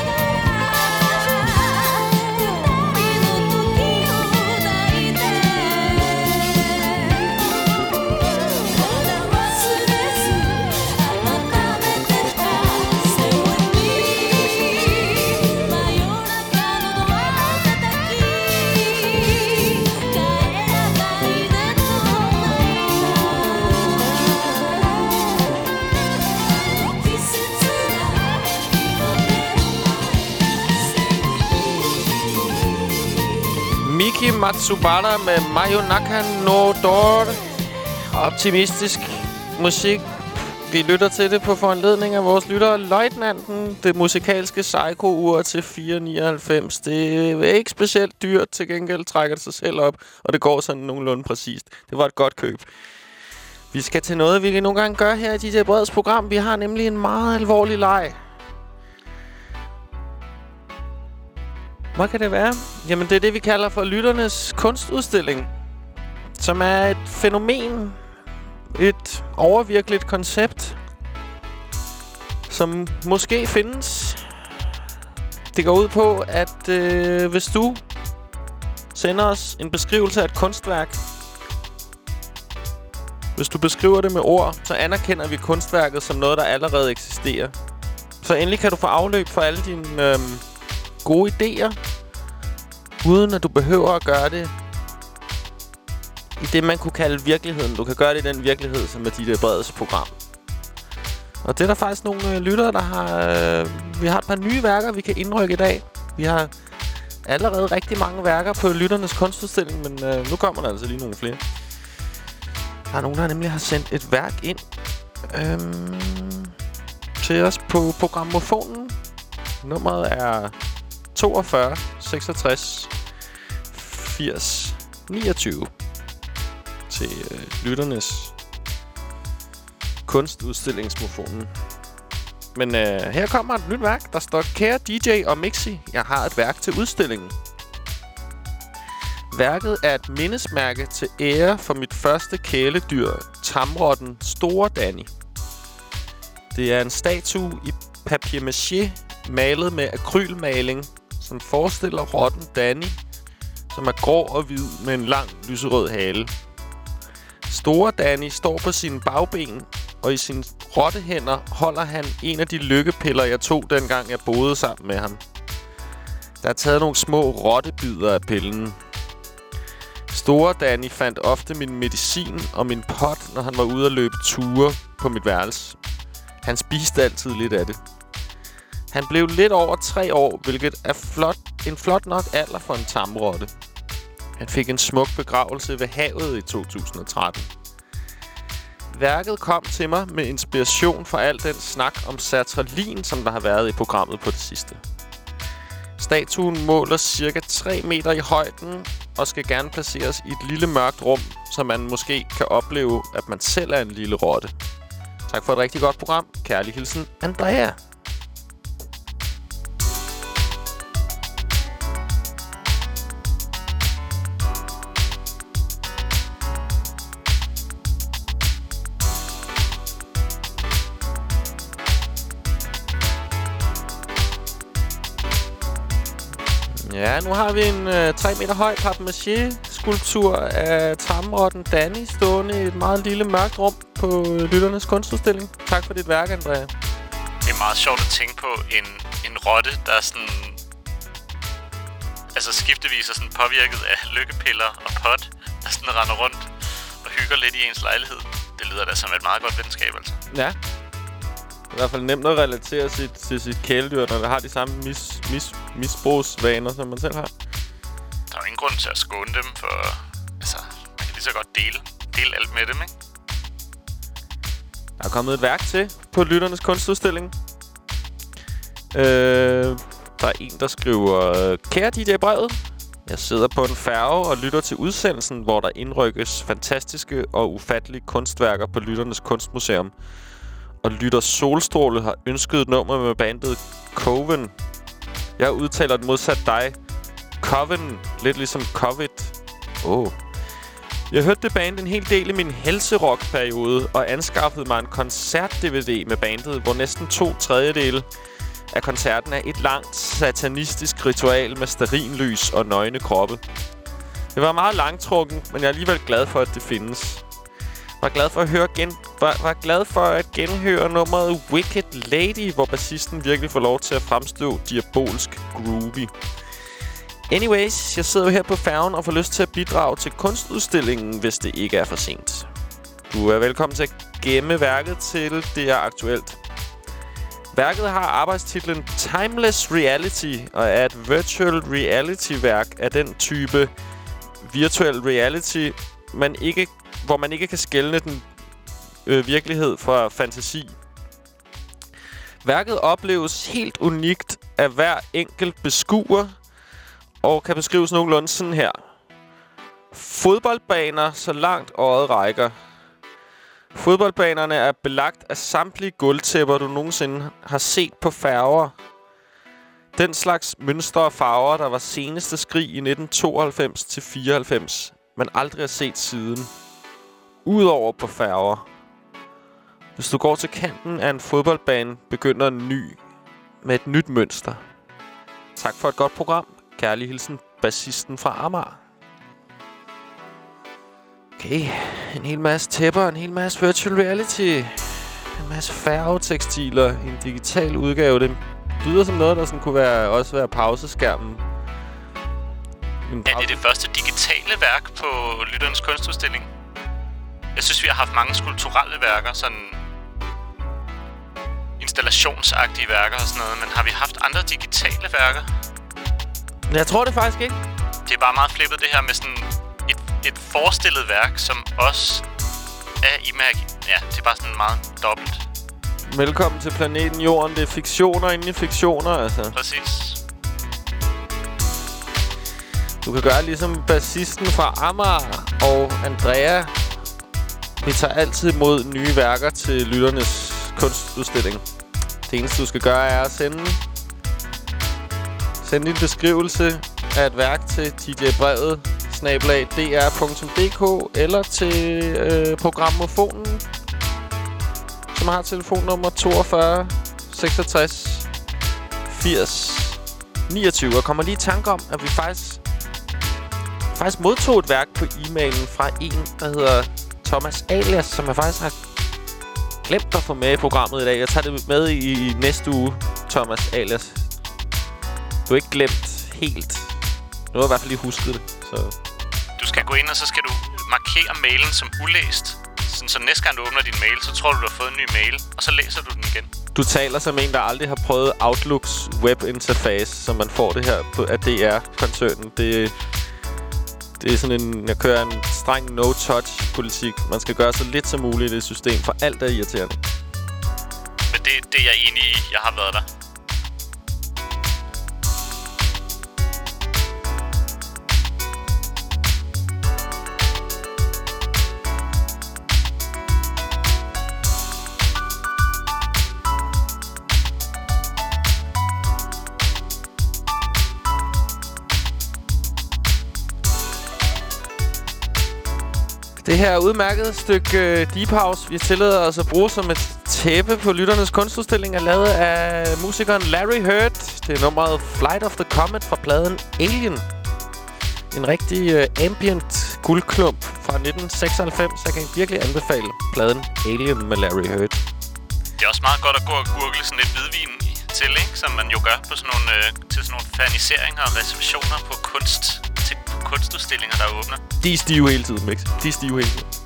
Matsubara med Mayonaka no Dor. Optimistisk musik. Vi lytter til det på foranledning af vores lyttere. Løjtnanten, det musikalske psycho-ur til 4,99. Det er ikke specielt dyrt, til gengæld trækker det sig selv op, og det går sådan nogenlunde præcist. Det var et godt køb. Vi skal til noget, vi nogle gange gør her i DJ Breds program. Vi har nemlig en meget alvorlig leg. Hvad kan det være? Jamen, det er det, vi kalder for lytternes kunstudstilling. Som er et fænomen. Et overvirkeligt koncept. Som måske findes. Det går ud på, at øh, hvis du sender os en beskrivelse af et kunstværk, hvis du beskriver det med ord, så anerkender vi kunstværket som noget, der allerede eksisterer. Så endelig kan du få afløb for alle dine øhm, gode idéer, uden at du behøver at gøre det i det, man kunne kalde virkeligheden. Du kan gøre det i den virkelighed, som er dit bredes program. Og det er der faktisk nogle øh, lyttere, der har... Øh, vi har et par nye værker, vi kan indrykke i dag. Vi har allerede rigtig mange værker på lytternes kunstudstilling, men øh, nu kommer der altså lige nogle flere. Der er nogen, der nemlig har sendt et værk ind øhm, til os på programmofonen. Nummeret er 42 66 80 29 til øh, lytternes kunstudstillingsmofonen. Men øh, her kommer et nyt værk. Der står, kære DJ og Mixi, jeg har et værk til udstillingen. Værket er et mindesmærke til ære for mit første kæledyr, tamrotten Store Danny. Det er en statue i papier-maché malet med akrylmaling, som forestiller rotten Danny, som er grå og hvid med en lang lyserød hale. Store Danny står på sine bagben, og i sine rottehænder holder han en af de lykkepiller, jeg tog dengang jeg boede sammen med ham. Der er taget nogle små rottebider af pillen. Store Danny fandt ofte min medicin og min pot, når han var ude at løbe ture på mit værelse. Han spiste altid lidt af det. Han blev lidt over tre år, hvilket er flot, en flot nok alder for en tamrotte. Han fik en smuk begravelse ved havet i 2013. Værket kom til mig med inspiration fra al den snak om sertralin, som der har været i programmet på det sidste. Statuen måler cirka 3 meter i højden og skal gerne placeres i et lille mørkt rum, så man måske kan opleve, at man selv er en lille rotte. Tak for et rigtig godt program. Kærlig hilsen, Andrea. Ja, nu har vi en øh, 3 meter høj papier-mâché-skulptur af tamrotten Danny stående i et meget lille mørkt rum på øh, Lytternes Kunstudstilling. Tak for dit værk, Andrea. Det er meget sjovt at tænke på en, en rotte, der er sådan... Altså skiftevis er sådan påvirket af lykkepiller og pot, der sådan render rundt og hygger lidt i ens lejlighed. Det lyder da som et meget godt venskab, altså. Ja. I hvert fald nemt at relatere sit, til sit kæledyr, når det har de samme mis, mis, misbrugsvaner, som man selv har. Der er jo ingen grund til at skåne dem, for altså, man kan lige så godt dele, dele alt med dem, ikke? Der er kommet et værk til på Lytternes Kunstudstilling. Øh, der er en, der skriver... Kære DJ Brevet, jeg sidder på en færge og lytter til udsendelsen, hvor der indrykkes fantastiske og ufattelige kunstværker på Lytternes Kunstmuseum. Og Lytter Solstråle har ønsket et nummer med bandet Coven. Jeg udtaler det modsat dig. Coven, lidt ligesom Covid. Åh. Oh. Jeg hørte det band en hel del i min helserock-periode, og anskaffede mig en koncert-DVD med bandet, hvor næsten to tredjedele af koncerten er et langt satanistisk ritual med sterinlys og nøgne kroppe. Det var meget langtrukken, men jeg er alligevel glad for, at det findes. Var glad for at høre gen var, var glad for at genhøre nummeret Wicked Lady, hvor bassisten virkelig får lov til at fremstå diabolsk groovy. Anyways, jeg sidder jo her på færgen og får lyst til at bidrage til kunstudstillingen, hvis det ikke er for sent. Du er velkommen til at gemme værket til det er aktuelt. Værket har arbejdstitlen Timeless Reality, og er et virtual reality-værk af den type virtual reality, man ikke, hvor man ikke kan skelne den øh, virkelighed fra fantasi. Værket opleves helt unikt af hver enkelt beskuer, og kan beskrives nogenlunde sådan her. Fodboldbaner, så langt øjet rækker. Fodboldbanerne er belagt af samtlige gulvtæpper, du nogensinde har set på færger. Den slags mønstre og farver, der var seneste skrig i 1992-94, men aldrig har set siden. Udover på færger. Hvis du går til kanten af en fodboldbane, begynder en ny med et nyt mønster. Tak for et godt program. Kærlig hilsen, bassisten fra Amager. Okay, en hel masse tæpper, en hel masse virtual reality. En masse færgetekstiler i en digital udgave. Det lyder som noget, der sådan kunne være, også være pauseskærmen. En Er det det første digitale værk på Lytterens kunstudstilling? Jeg synes, vi har haft mange skulpturelle værker, sådan installationsagtige værker og sådan noget, men har vi haft andre digitale værker? Jeg tror det faktisk ikke. Det er bare meget flippet det her med sådan et, et forestillet værk, som også er imag... Ja, det er bare sådan meget dobbelt. Velkommen til planeten Jorden. Det er fiktioner inde i fiktioner, altså. Præcis. Du kan gøre ligesom bassisten fra Amager og Andrea. Vi tager altid imod nye værker til lytternes kunstudstilling. Det eneste, du skal gøre, er at sende, sende en beskrivelse af et værk til djbrevet snablag dr.dk eller til øh, programmofonen, som har telefonnummer 42 66 80 29. Og kommer lige i tanke om, at vi faktisk faktisk modtog et værk på e-mailen fra en, der hedder Thomas Alias, som jeg faktisk har glemt at få med i programmet i dag. Jeg tager det med i, i næste uge, Thomas Alias. Du er ikke glemt helt. Nu har jeg i hvert fald lige husket det. Så. Du skal gå ind, og så skal du markere mailen som ulæst. Sådan, så næste gang du åbner din mail, så tror du, du har fået en ny mail, og så læser du den igen. Du taler som en, der aldrig har prøvet Outlooks webinterface, som man får det her på, af DR-koncernen. Det, det er sådan en... Jeg kører en streng no-touch-politik. Man skal gøre så lidt som muligt i det system, for alt er irriterende. Men det, det er jeg enig i. Jeg har været der. Det her udmærkede stykke øh, Deep House, vi tillader os at bruge som et tæppe på lytternes kunstudstilling, er lavet af musikeren Larry Hurt. Det er nummeret Flight of the Comet fra pladen Alien. En rigtig uh, ambient guldklump fra 1996. Jeg kan virkelig anbefale pladen Alien med Larry Hurt. Det er også meget godt at gå og gurgle sådan lidt hvidvin til, ikke? Som man jo gør på sådan nogle, øh, til sådan nogle faniseringer og reservationer på kunst, kunstudstillinger, der åbner. De er stive hele tiden, Mix. De er stive hele tiden.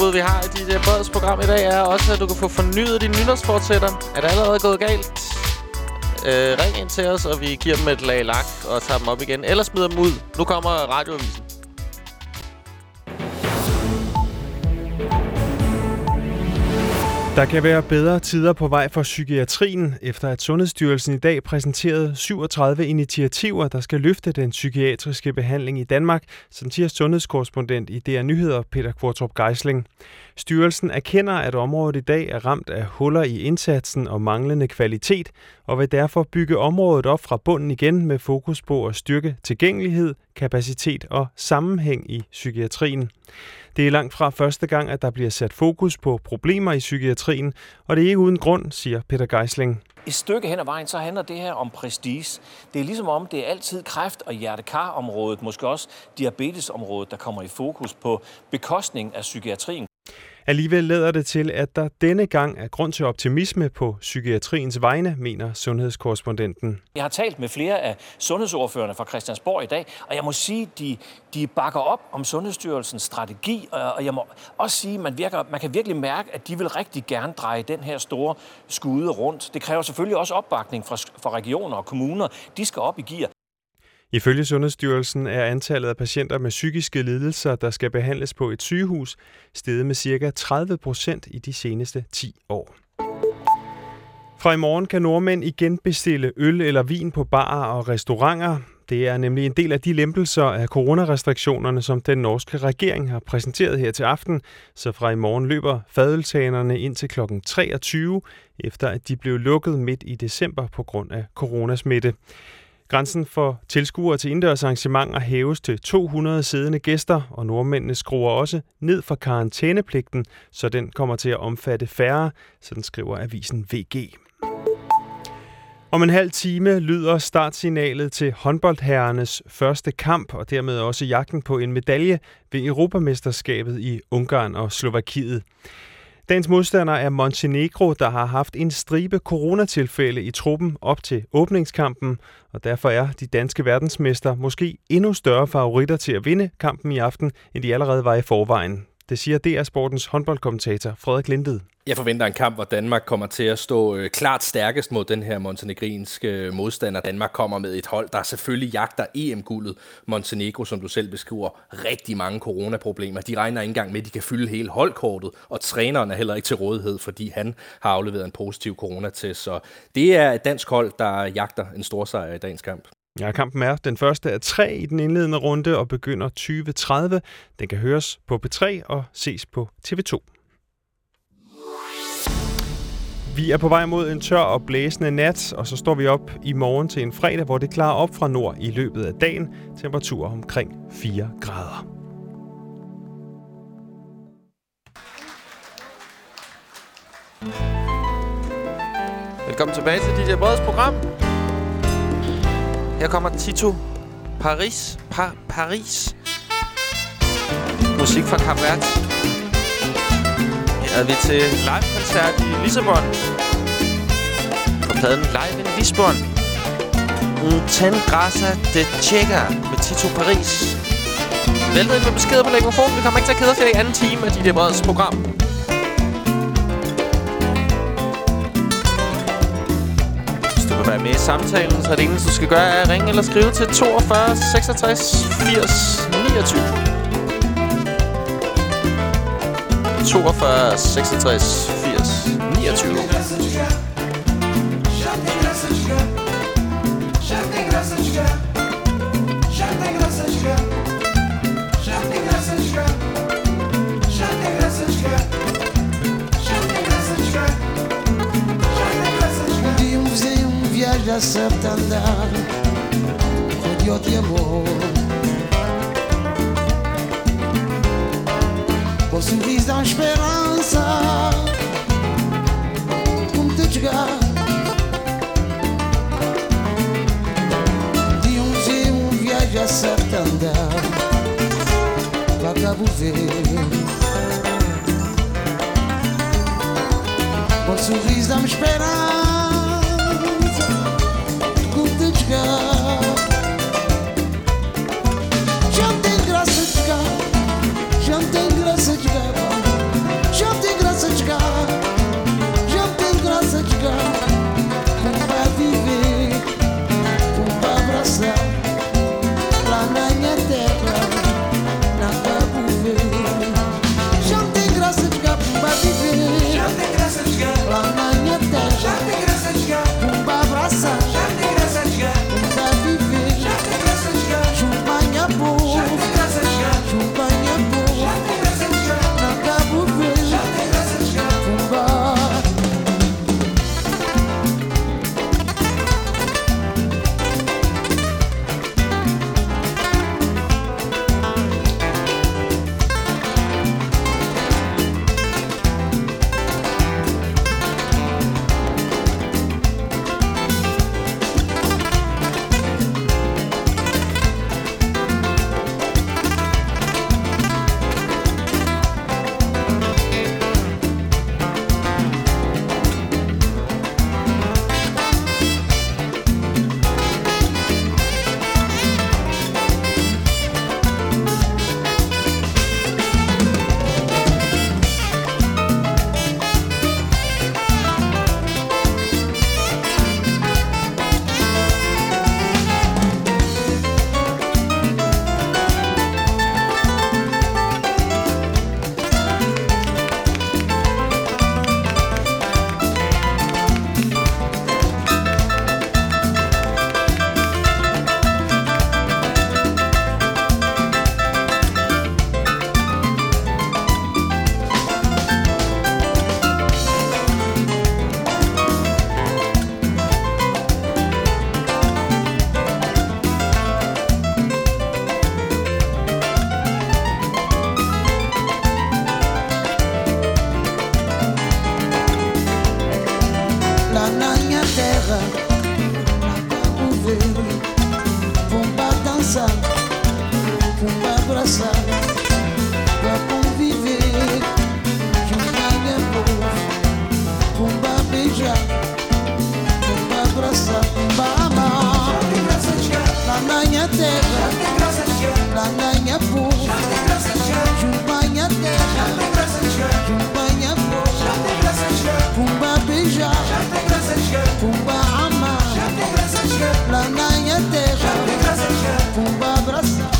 Tilbud, vi har i DJ Breds program i dag, er også, at du kan få fornyet dine nytårsfortsætter. Er det allerede gået galt? Øh, ring ind til os, og vi giver dem et lag lak og tager dem op igen. Eller smider dem ud. Nu kommer radioavisen. Der kan være bedre tider på vej for psykiatrien, efter at Sundhedsstyrelsen i dag præsenterede 37 initiativer, der skal løfte den psykiatriske behandling i Danmark, som siger sundhedskorrespondent i DR Nyheder Peter Kvartrup Geisling. Styrelsen erkender, at området i dag er ramt af huller i indsatsen og manglende kvalitet, og vil derfor bygge området op fra bunden igen med fokus på at styrke tilgængelighed, kapacitet og sammenhæng i psykiatrien. Det er langt fra første gang, at der bliver sat fokus på problemer i psykiatrien, og det er ikke uden grund, siger Peter Geisling. Et stykke hen ad vejen, så handler det her om prestige. Det er ligesom om, det er altid kræft- og hjertekarområdet, måske også diabetesområdet, der kommer i fokus på bekostning af psykiatrien. Alligevel lader det til, at der denne gang er grund til optimisme på psykiatriens vegne, mener sundhedskorrespondenten. Jeg har talt med flere af sundhedsordførerne fra Christiansborg i dag, og jeg må sige, de, de bakker op om Sundhedsstyrelsens strategi, og og jeg må også sige, man, virker, man kan virkelig mærke, at de vil rigtig gerne dreje den her store skude rundt. Det kræver selvfølgelig også opbakning fra, fra regioner og kommuner. De skal op i gear. Ifølge Sundhedsstyrelsen er antallet af patienter med psykiske lidelser, der skal behandles på et sygehus, steget med ca. 30 procent i de seneste 10 år. Fra i morgen kan nordmænd igen bestille øl eller vin på barer og restauranter. Det er nemlig en del af de lempelser af coronarestriktionerne, som den norske regering har præsenteret her til aften. Så fra i morgen løber fadeltanerne ind til kl. 23, efter at de blev lukket midt i december på grund af coronasmitte. Grænsen for tilskuere til indendørs arrangementer hæves til 200 siddende gæster, og nordmændene skruer også ned for karantænepligten, så den kommer til at omfatte færre, sådan skriver avisen VG. Om en halv time lyder startsignalet til håndboldherrenes første kamp, og dermed også jagten på en medalje ved Europamesterskabet i Ungarn og Slovakiet. Dagens modstander er Montenegro, der har haft en stribe coronatilfælde i truppen op til åbningskampen, og derfor er de danske verdensmester måske endnu større favoritter til at vinde kampen i aften, end de allerede var i forvejen. Det siger DR Sportens håndboldkommentator Frederik Lindved. Jeg forventer en kamp, hvor Danmark kommer til at stå øh, klart stærkest mod den her montenegrinske øh, modstander. Danmark kommer med et hold, der selvfølgelig jagter EM-guldet. Montenegro, som du selv beskriver, rigtig mange coronaproblemer. De regner ikke engang med, at de kan fylde hele holdkortet, og træneren er heller ikke til rådighed, fordi han har afleveret en positiv coronatest. Så det er et dansk hold, der jagter en stor sejr i dagens kamp. Ja, kampen er den første af tre i den indledende runde og begynder 2030. Den kan høres på P3 og ses på TV2. Vi er på vej mod en tør og blæsende nat, og så står vi op i morgen til en fredag, hvor det klarer op fra nord i løbet af dagen. Temperatur omkring 4 grader. Velkommen tilbage til DJ Breds program. Her kommer Tito Paris. Pa Paris. Musik fra Cap Verde. Her er vi til live-koncert i Lissabon. På pladen Live in Lisbon. Ten grasa de Checa med Tito Paris. Væltet ind med beskeder på mikrofon. Vi kommer ikke til at kede os i anden time af DJ Breds program. Være med i samtalen, så det eneste, du skal gøre, er at ringe eller skrive til 42 66 80 29. 42 66 80 29. De viaja sempre a andar Rodeou de amor. Com sorriso dá esperança Como te chegar De um vizinho viaja sempre a andar Pra Cabo Verde Com sorriso dá-me esperança глазах na minha terra Pumba abraçar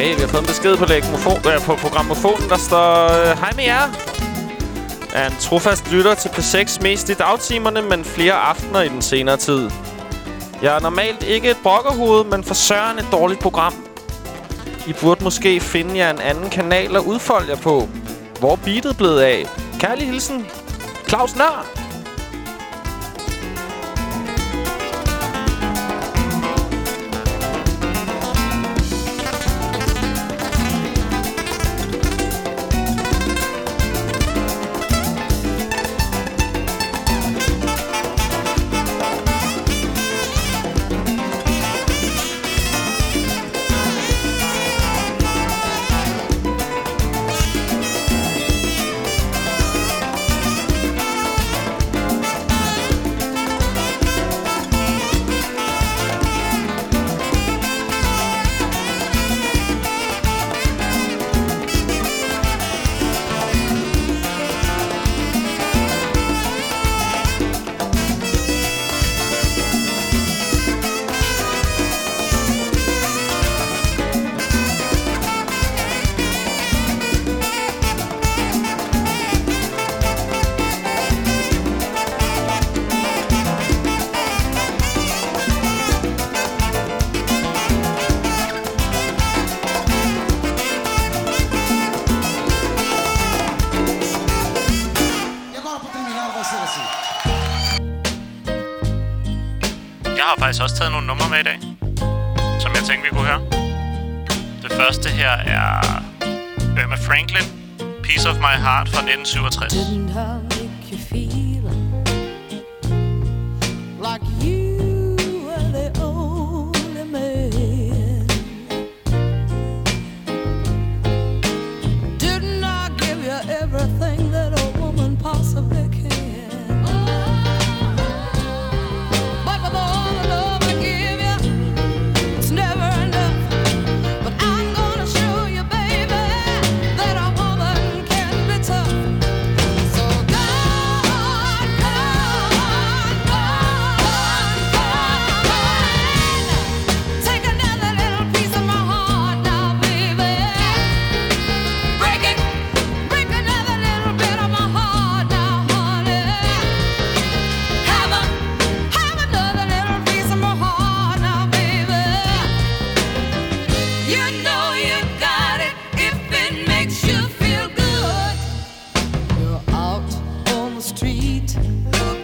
Okay, vi har fået en besked på, lægmofon, øh, på programmofonen, der står... Øh, Hej med jer. Er en trofast lytter til P6 mest i dagtimerne, men flere aftener i den senere tid. Jeg er normalt ikke et brokkerhoved, men for søren et dårligt program. I burde måske finde jer en anden kanal at udfolde jer på. Hvor er beatet blevet af? Kærlig hilsen, Claus Nør. Altså også taget nogle numre med i dag, som jeg tænkte, vi kunne høre. Det første her er Irma Franklin, Piece of My Heart fra 1967. Street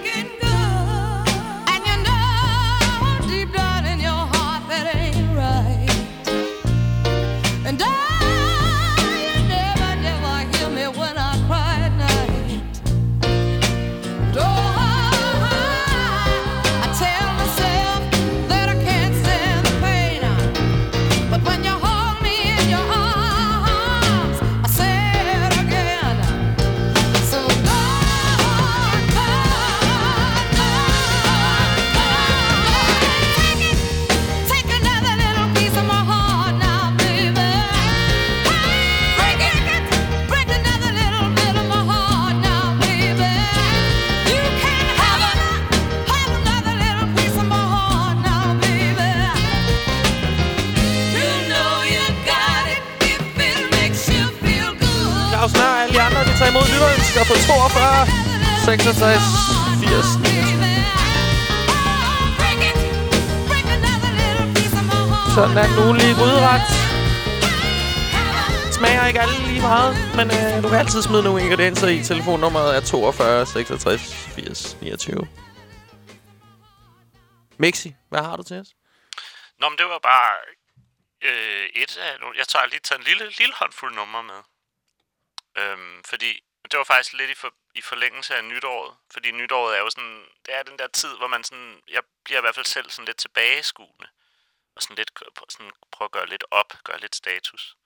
66 80 Sådan er den ugenlige gryderet. Smager ikke alle lige meget, men øh, du kan altid smide nogle ingredienser i. Telefonnummeret er 42 66 80 29. Mixi, hvad har du til os? Nå, men det var bare øh, et af nogle... Jeg tager lige taget en lille, lille håndfuld numre med. Øhm, fordi det var faktisk lidt i, for, i forlængelse af nytåret. Fordi nytåret er jo sådan... Det er den der tid, hvor man sådan... Jeg bliver i hvert fald selv sådan lidt tilbageskuende. Og sådan lidt sådan prøver at gøre lidt op, gøre lidt status.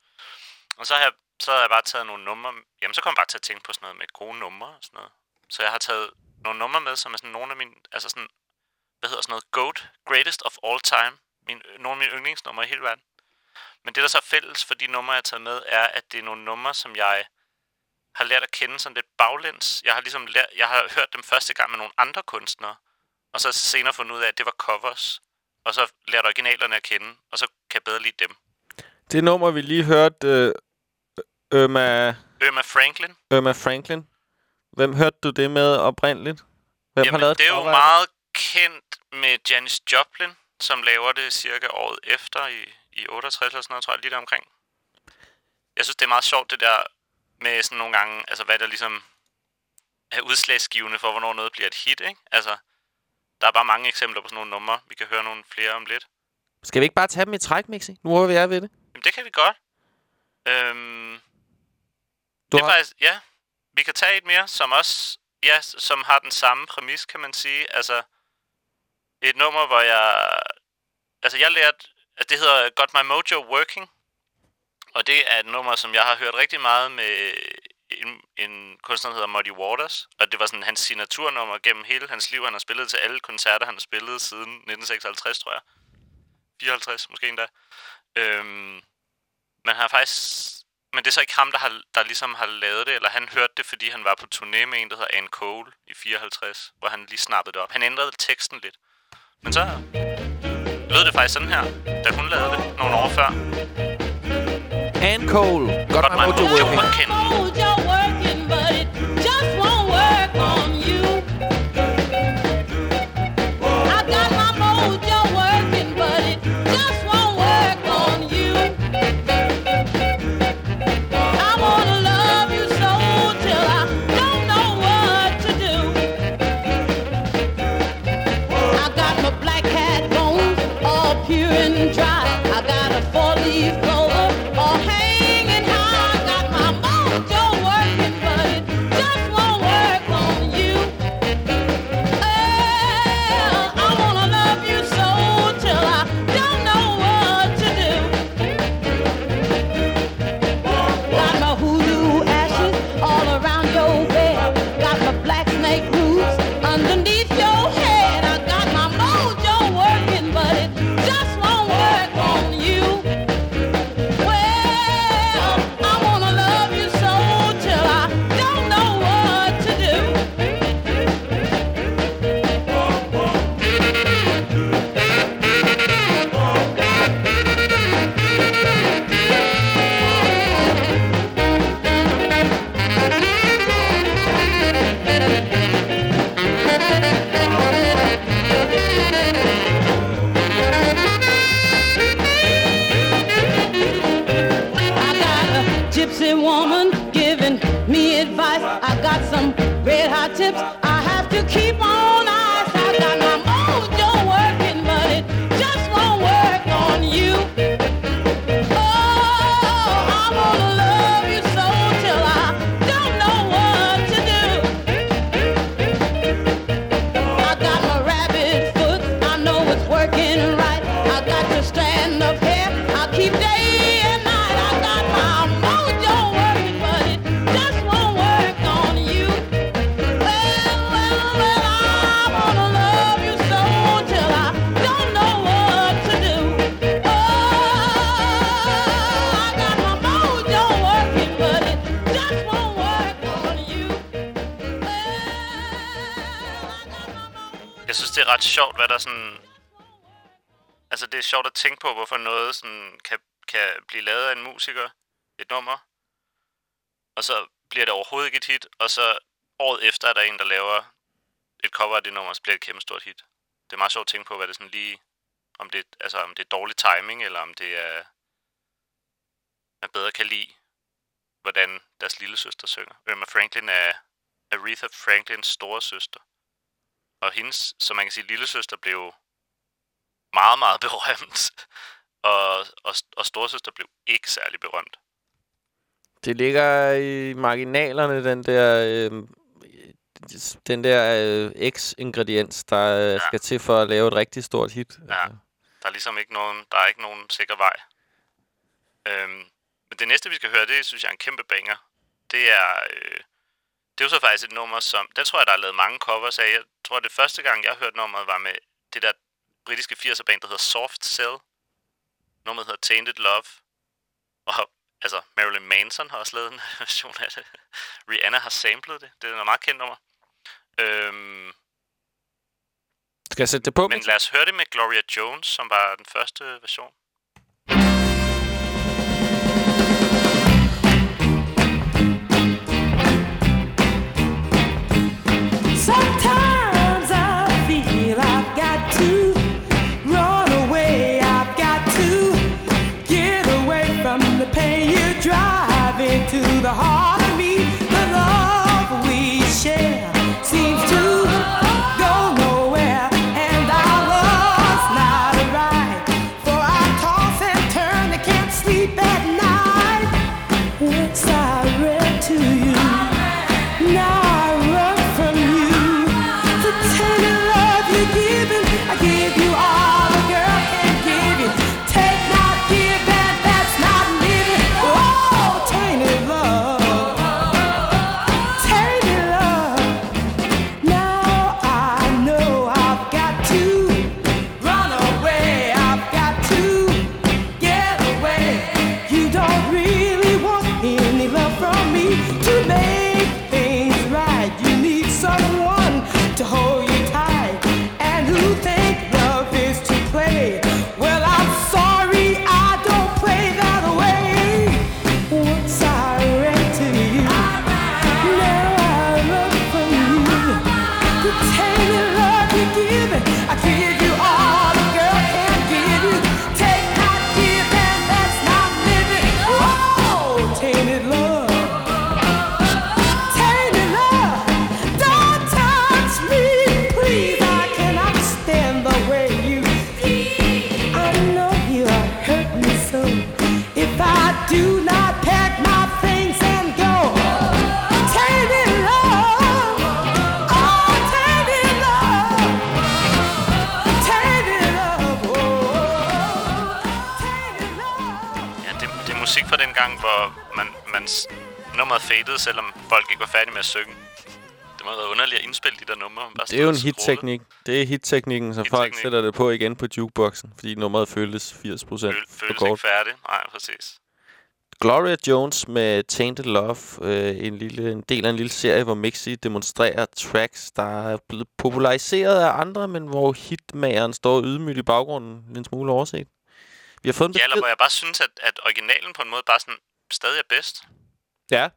Og så har jeg, så har jeg bare taget nogle numre... Jamen, så kom jeg bare til at tænke på sådan noget med gode numre og sådan noget. Så jeg har taget nogle numre med, som er sådan nogle af mine... Altså sådan... Hvad hedder sådan noget? GOAT. Greatest of all time. Min, nogle af mine yndlingsnumre i hele verden. Men det, der så er fælles for de numre, jeg har taget med, er, at det er nogle numre, som jeg har lært at kende sådan lidt baglæns. Jeg har ligesom lært, jeg har hørt dem første gang med nogle andre kunstnere, og så senere fundet ud af, at det var covers. Og så lært originalerne at kende, og så kan jeg bedre lide dem. Det nummer, vi lige hørte, øh, Irma, Irma Franklin. Irma Franklin. Hvem hørte du det med oprindeligt? Hvem Jamen, har lavet det er jo meget kendt med Janis Joplin, som laver det cirka året efter i, i 68 eller sådan noget, tror jeg, lige der omkring. Jeg synes, det er meget sjovt, det der med sådan nogle gange, altså hvad der ligesom er udslagsgivende for, hvornår noget bliver et hit, ikke? Altså, der er bare mange eksempler på sådan nogle numre. Vi kan høre nogle flere om lidt. Skal vi ikke bare tage dem i træk, Mixi? Nu hvor vi er ved det. Jamen, det kan vi godt. Øhm, Du det er har- faktisk, ja. Vi kan tage et mere, som også, ja, som har den samme præmis, kan man sige. Altså, et nummer, hvor jeg, altså jeg lærte, at det hedder Got My Mojo Working. Og det er et nummer, som jeg har hørt rigtig meget med en, en kunstner, der hedder Muddy Waters. Og det var sådan hans signaturnummer gennem hele hans liv. Han har spillet til alle koncerter, han har spillet siden 1956, tror jeg. 54 måske endda. Øhm, men han har faktisk... Men det er så ikke ham, der, har, der ligesom har lavet det, eller han hørte det, fordi han var på turné med en, der hedder Anne Cole i 54, hvor han lige snappede det op. Han ændrede teksten lidt. Men så lød det faktisk sådan her, da hun lavede det nogle år før. Anne Cole. Got, Got my my mojo mojo sådan... Altså, det er sjovt at tænke på, hvorfor noget sådan kan, kan blive lavet af en musiker, et nummer, og så bliver det overhovedet ikke et hit, og så året efter er der en, der laver et cover af det nummer, så bliver det et kæmpe stort hit. Det er meget sjovt at tænke på, hvad det sådan lige... Om det, altså, om det er dårlig timing, eller om det er... Man bedre kan lide, hvordan deres lille søster synger. Irma Franklin er Aretha Franklins store søster. Og hendes, som man kan sige, lille søster blev meget, meget [laughs] berømt og, og, og storsøster blev ikke særlig berømt. Det ligger i marginalerne, den der, øh, den der øh, X-ingrediens, der øh, ja. skal til for at lave et rigtig stort hit. Ja, der er ligesom ikke nogen, der er ikke nogen sikker vej. Øhm, men det næste, vi skal høre, det synes jeg er en kæmpe banger. Det er, øh, det er jo så faktisk et nummer, som... Der tror jeg, der er lavet mange covers af. Jeg tror, det første gang, jeg hørte nummeret, var med det der britiske 80'er-band, der hedder Soft Cell. Nummeret hedder Tainted Love. Og altså, Marilyn Manson har også lavet en [laughs] version af det. Rihanna har samlet det. Det er noget meget kendt nummer. Øhm, Skal jeg sætte det på? men lad os høre det med Gloria Jones, som var den første version. De der numre. man Bare Det er jo en hit-teknik. Det er hit-teknikken, så folk sætter det på igen på jukeboxen, fordi nummeret føltes 80 procent for Føles kort. ikke færdig. Nej, præcis. Gloria Jones med Tainted Love, øh, en, lille, en del af en lille serie, hvor Mixi demonstrerer tracks, der er blevet populariseret af andre, men hvor hitmageren står ydmygt i baggrunden, en smule overset. Vi har fået en Ja, eller hvor jeg bare synes, at, at originalen på en måde bare sådan stadig er bedst. Ja,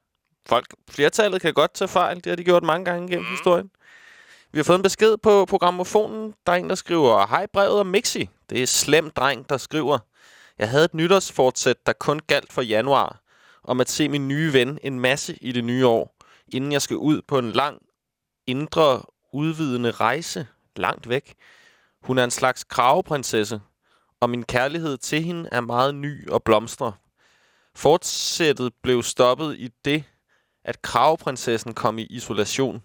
folk, flertallet kan godt tage fejl. Det har de gjort mange gange gennem mm. historien. Vi har fået en besked på programmofonen. Der er en, der skriver, Hej brevet og Mixi. Det er slem dreng, der skriver. Jeg havde et nytårsfortsæt, der kun galt for januar, om at se min nye ven en masse i det nye år, inden jeg skal ud på en lang, indre, udvidende rejse langt væk. Hun er en slags kraveprinsesse, og min kærlighed til hende er meget ny og blomstrer. Fortsættet blev stoppet i det, at kravprinsessen kom i isolation.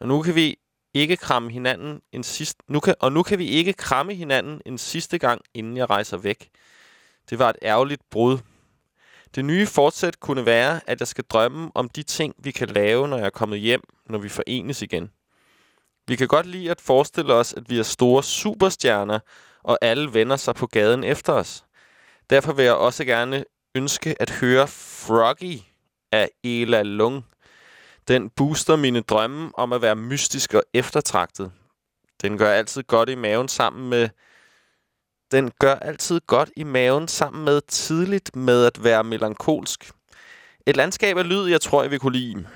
Og nu kan vi ikke kramme hinanden en sidste, nu kan, og nu kan vi ikke kramme hinanden en sidste gang, inden jeg rejser væk. Det var et ærgerligt brud. Det nye fortsæt kunne være, at jeg skal drømme om de ting, vi kan lave, når jeg er kommet hjem, når vi forenes igen. Vi kan godt lide at forestille os, at vi er store superstjerner, og alle vender sig på gaden efter os. Derfor vil jeg også gerne ønske at høre Froggy af Ela Lung. Den booster mine drømme om at være mystisk og eftertragtet. Den gør altid godt i maven sammen med den gør altid godt i maven sammen med tidligt med at være melankolsk. Et landskab af lyd, jeg tror, jeg vil kunne lide.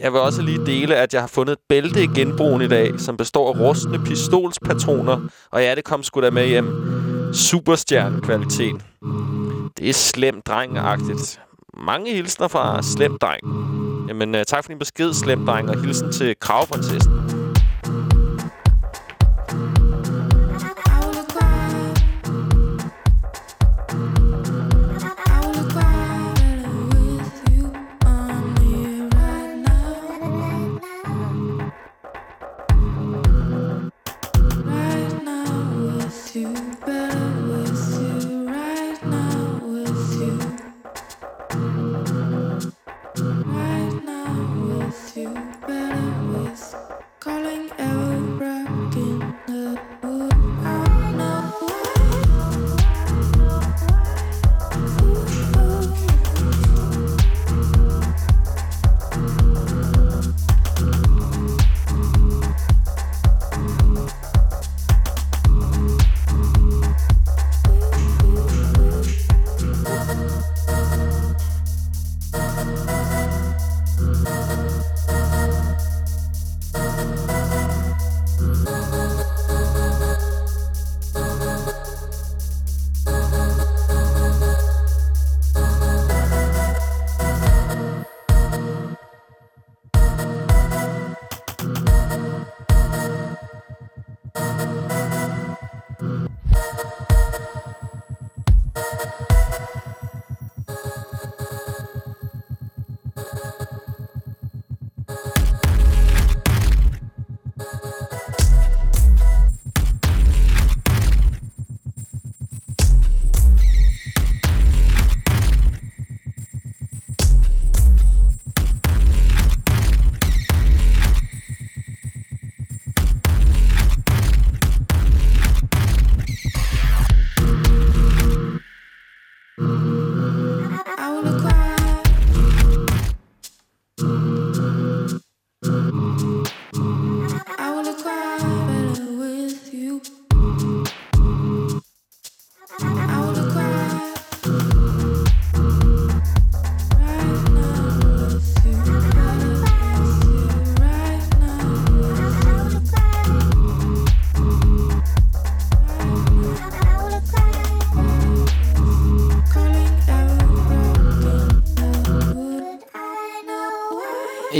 Jeg vil også lige dele, at jeg har fundet et bælte i genbrugen i dag, som består af rustne pistolspatroner. Og ja, det kom sgu da med hjem. Superstjernekvalitet. Det er slemt drengagtigt. Mange hilsner fra slem dreng. Jamen, uh, tak for din besked, slem dreng, og hilsen til kravprinsessen.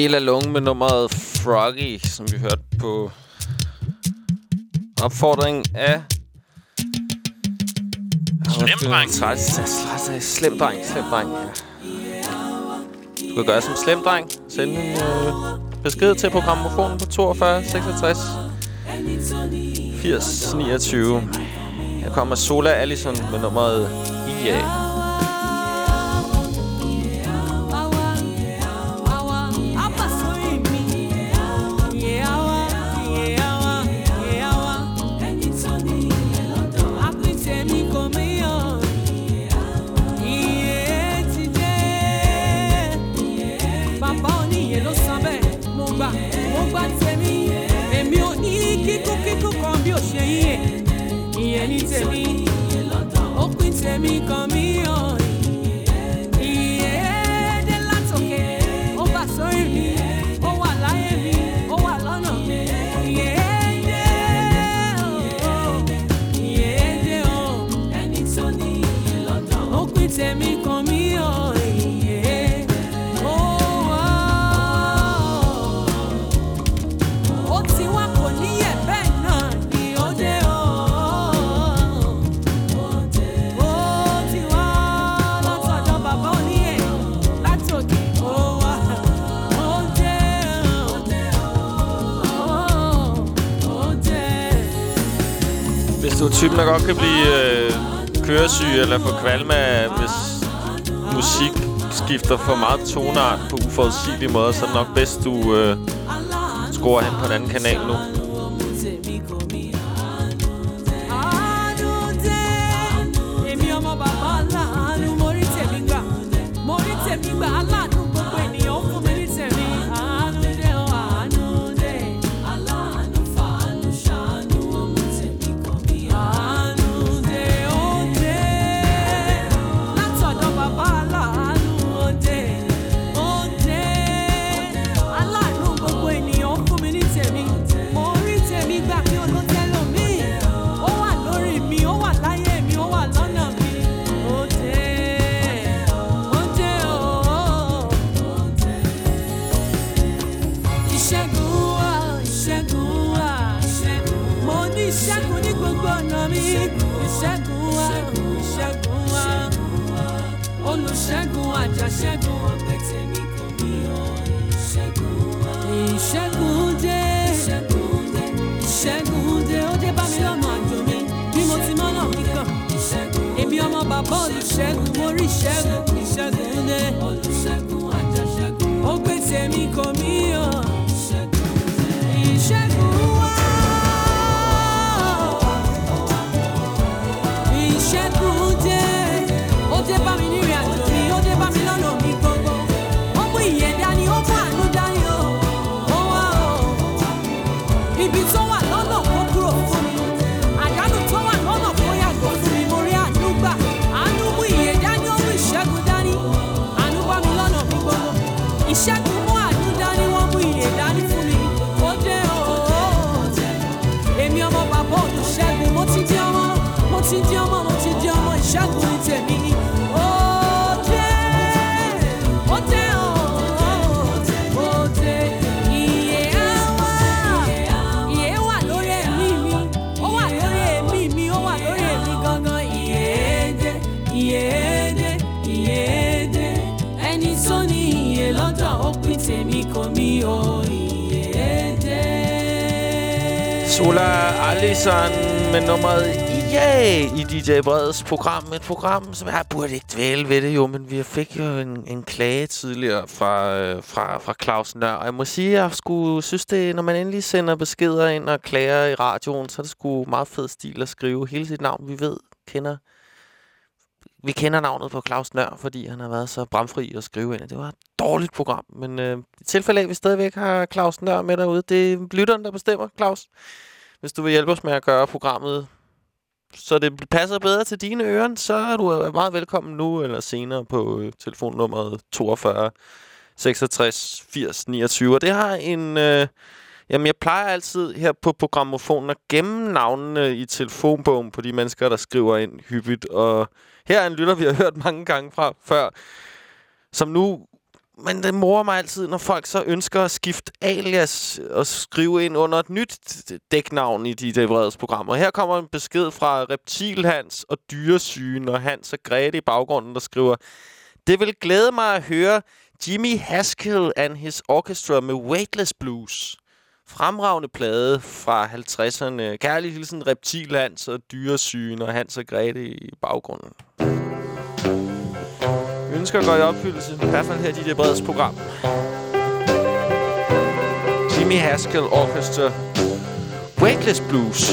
Mila Lung med nummeret Froggy, som vi hørte på opfordring af... Slemdreng. Slemdreng, slemdreng. Du kan gøre som slemdreng. Send en øh, besked til programmofonen på 42 66 80 29. Her kommer Sola Allison med nummeret IA. Hvis du er typen, der godt kan blive øh, køresyg eller få kvalme, hvis musik skifter for meget tonart på uforudsigelige måder, så er det nok bedst, du... Øh scorer hen på en anden kanal nu. olùṣègùn mo rí ṣẹ́gun ìṣẹ́gun dé olùṣègùn ó pèsè mi kò mí. Sola Allison med nummeret Yeah i DJ Breds program. Et program, som jeg burde ikke dvæle ved det jo, men vi fik jo en, en klage tidligere fra, øh, fra, fra Claus Nør. Og jeg må sige, at jeg skulle synes det, når man endelig sender beskeder ind og klager i radioen, så er det sgu meget fed stil at skrive hele sit navn. Vi ved, kender vi kender navnet på Claus Nør, fordi han har været så bramfri at skrive ind. Det var et dårligt program, men øh, i tilfælde af, at vi stadigvæk har Claus Nør med derude, det er lytteren, der bestemmer, Claus. Hvis du vil hjælpe os med at gøre programmet, så det passer bedre til dine ører, så er du øh, meget velkommen nu eller senere på øh, telefonnummeret 42 66 80 29. Og det har en... Øh, jamen, jeg plejer altid her på programmofonen at gemme navnene i telefonbogen på de mennesker, der skriver ind hyppigt. Og her er en lytter, vi har hørt mange gange fra før, som nu... Men det morer mig altid, når folk så ønsker at skifte alias og skrive ind under et nyt dæknavn i de Vreds programmer. Her kommer en besked fra Reptilhans og Dyresygen og Hans og Grete i baggrunden, der skriver Det vil glæde mig at høre Jimmy Haskell and his orchestra med Weightless Blues. Fremragende plade fra 50'erne. Kærlig hilsen Reptilhans og Dyresygen og Hans og Grete i baggrunden. Ønsker går i opfyldelse. I hvert fald her i det breds program. Jimmy Haskell Orchestra. Weightless Blues.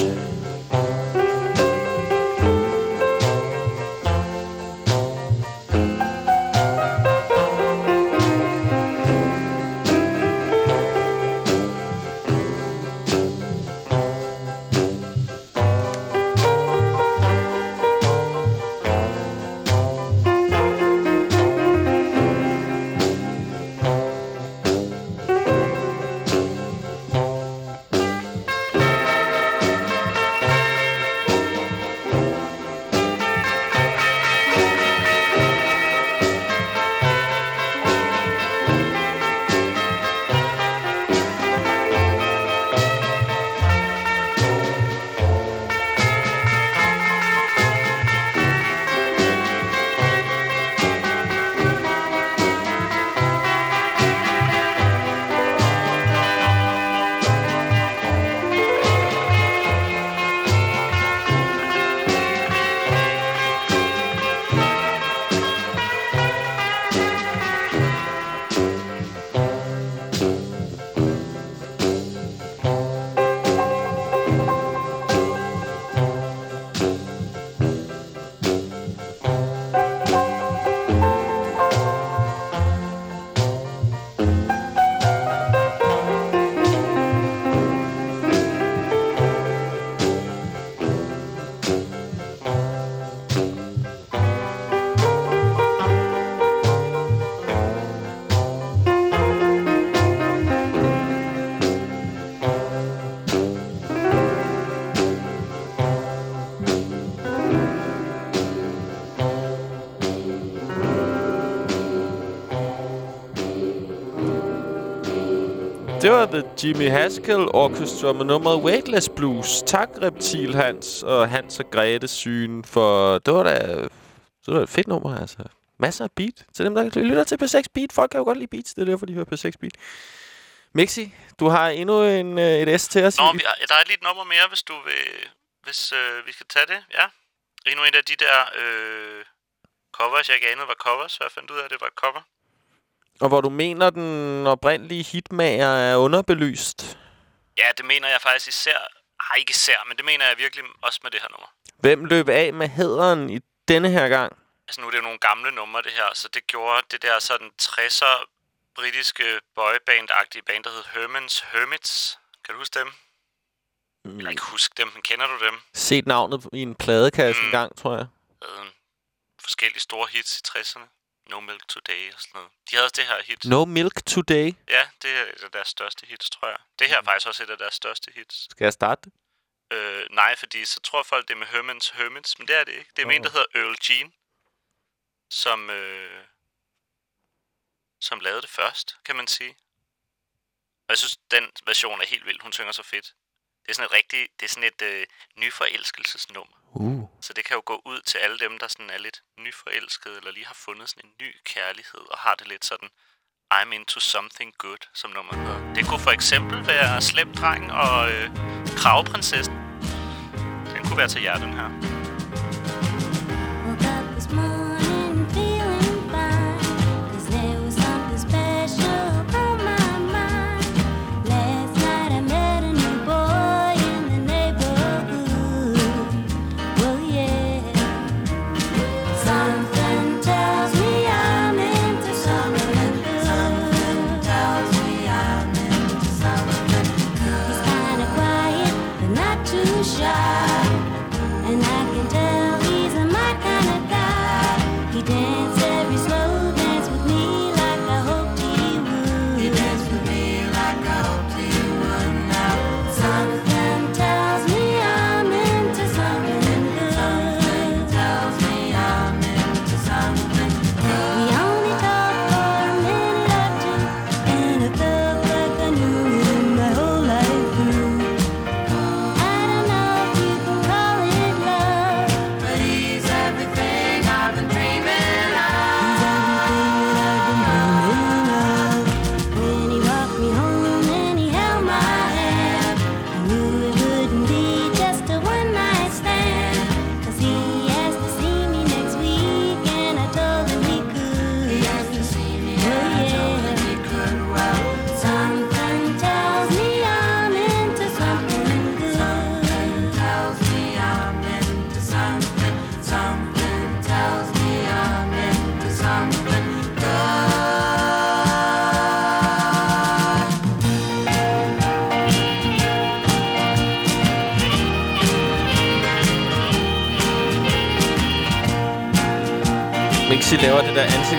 Jimmy Haskell Orchestra med nummeret Weightless Blues. Tak, Reptil Hans og Hans og Grete Syn, for det var da det var da et fedt nummer, altså. Masser af beat til dem, der lytter til P6 Beat. Folk kan jo godt lide beats, det er derfor, de hører P6 Beat. Mixi, du har endnu en, øh, et S til os. Nå, vi, der er lige et nummer mere, hvis du vil, hvis øh, vi skal tage det. Ja. Endnu en af de der øh, covers, jeg ikke anede var covers, så jeg fandt ud af, at det var et cover. Og hvor du mener, den oprindelige hitmager er underbelyst. Ja, det mener jeg faktisk især. Ej, ikke især, men det mener jeg virkelig også med det her nummer. Hvem løb af med hæderen i denne her gang? Altså nu er det jo nogle gamle numre, det her, så det gjorde det der sådan 60'er britiske boyband-agtige band, der hed Hermans Hermits. Kan du huske dem? Mm. Eller ikke huske dem, men kender du dem? Set navnet i en pladekasse mm. en gang, tror jeg. Havde forskellige store hits i 60'erne. No Milk Today og sådan noget. De havde også det her hit. No Milk Today? Ja, det er et af deres største hits, tror jeg. Det her er faktisk også et af deres største hits. Skal jeg starte? Øh, nej, fordi så tror folk, det er med Hermans Hermits, men det er det ikke. Det er med en, der hedder Earl Jean, som, øh, som lavede det først, kan man sige. Og jeg synes, den version er helt vild. Hun synger så fedt. Det er sådan et rigtigt, det er sådan et øh, nyforelskelsesnummer. Uh. Så det kan jo gå ud til alle dem, der sådan er lidt nyforelskede, eller lige har fundet sådan en ny kærlighed, og har det lidt sådan, I'm into something good, som nummeret hedder. Det kunne for eksempel være Slem Dreng og øh, Kraveprinsessen. Den kunne være til jer, den her.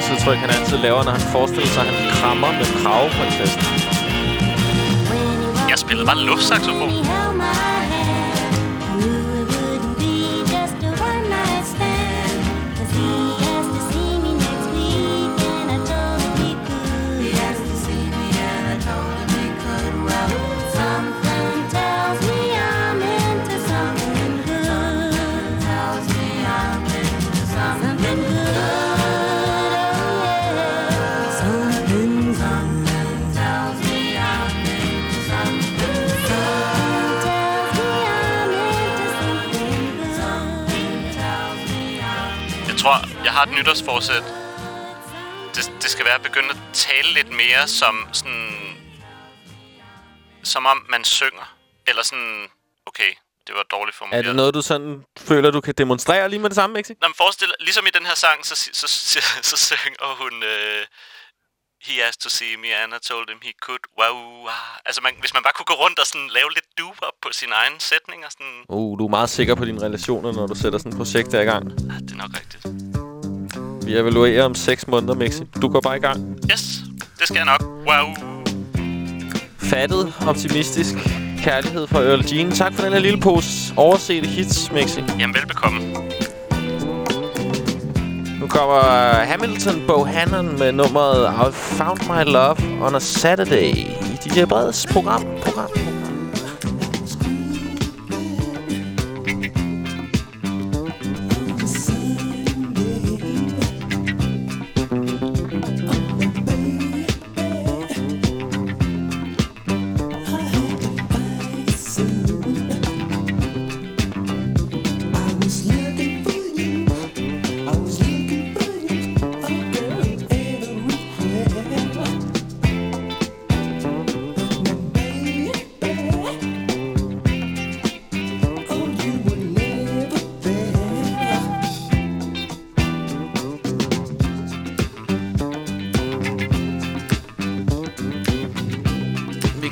Ansigtsudtryk, han altid laver, når han forestiller sig, at han krammer med kraveprinsessen. Jeg spillede bare luftsaxofon. Nytårsforsæt. Det, det skal være at begynde at tale lidt mere som sådan... Som om man synger. Eller sådan... Okay, det var dårligt Er formuleret. det noget, du sådan føler, du kan demonstrere lige med det samme, Mixi? Nå, men forestil ligesom i den her sang, så, så, så, [laughs] så synger hun... Øh, he asked to see me, and I told him he could. Wow. ah. Altså, man, hvis man bare kunne gå rundt og sådan lave lidt dub op på sin egen sætning og sådan... Uh, du er meget sikker på dine relationer, når du sætter sådan et projekt der i gang. Det er nok rigtigt. Vi evaluerer om 6 måneder, Mixi. Du går bare i gang. Yes, det skal jeg nok. Wow. Fattet, optimistisk, kærlighed fra Earl Jean. Tak for den her lille pose oversete hits, Mixi. Jamen, velbekomme. Nu kommer Hamilton Bohannon med nummeret I Found My Love on a Saturday i DJ Breds program. program.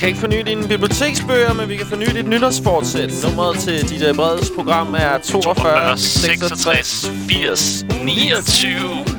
Kan ikke forny dine biblioteksbøger, men vi kan forny dit nytårsfortsæt. Nummeret til DJ Breds program er 42 66 80 29.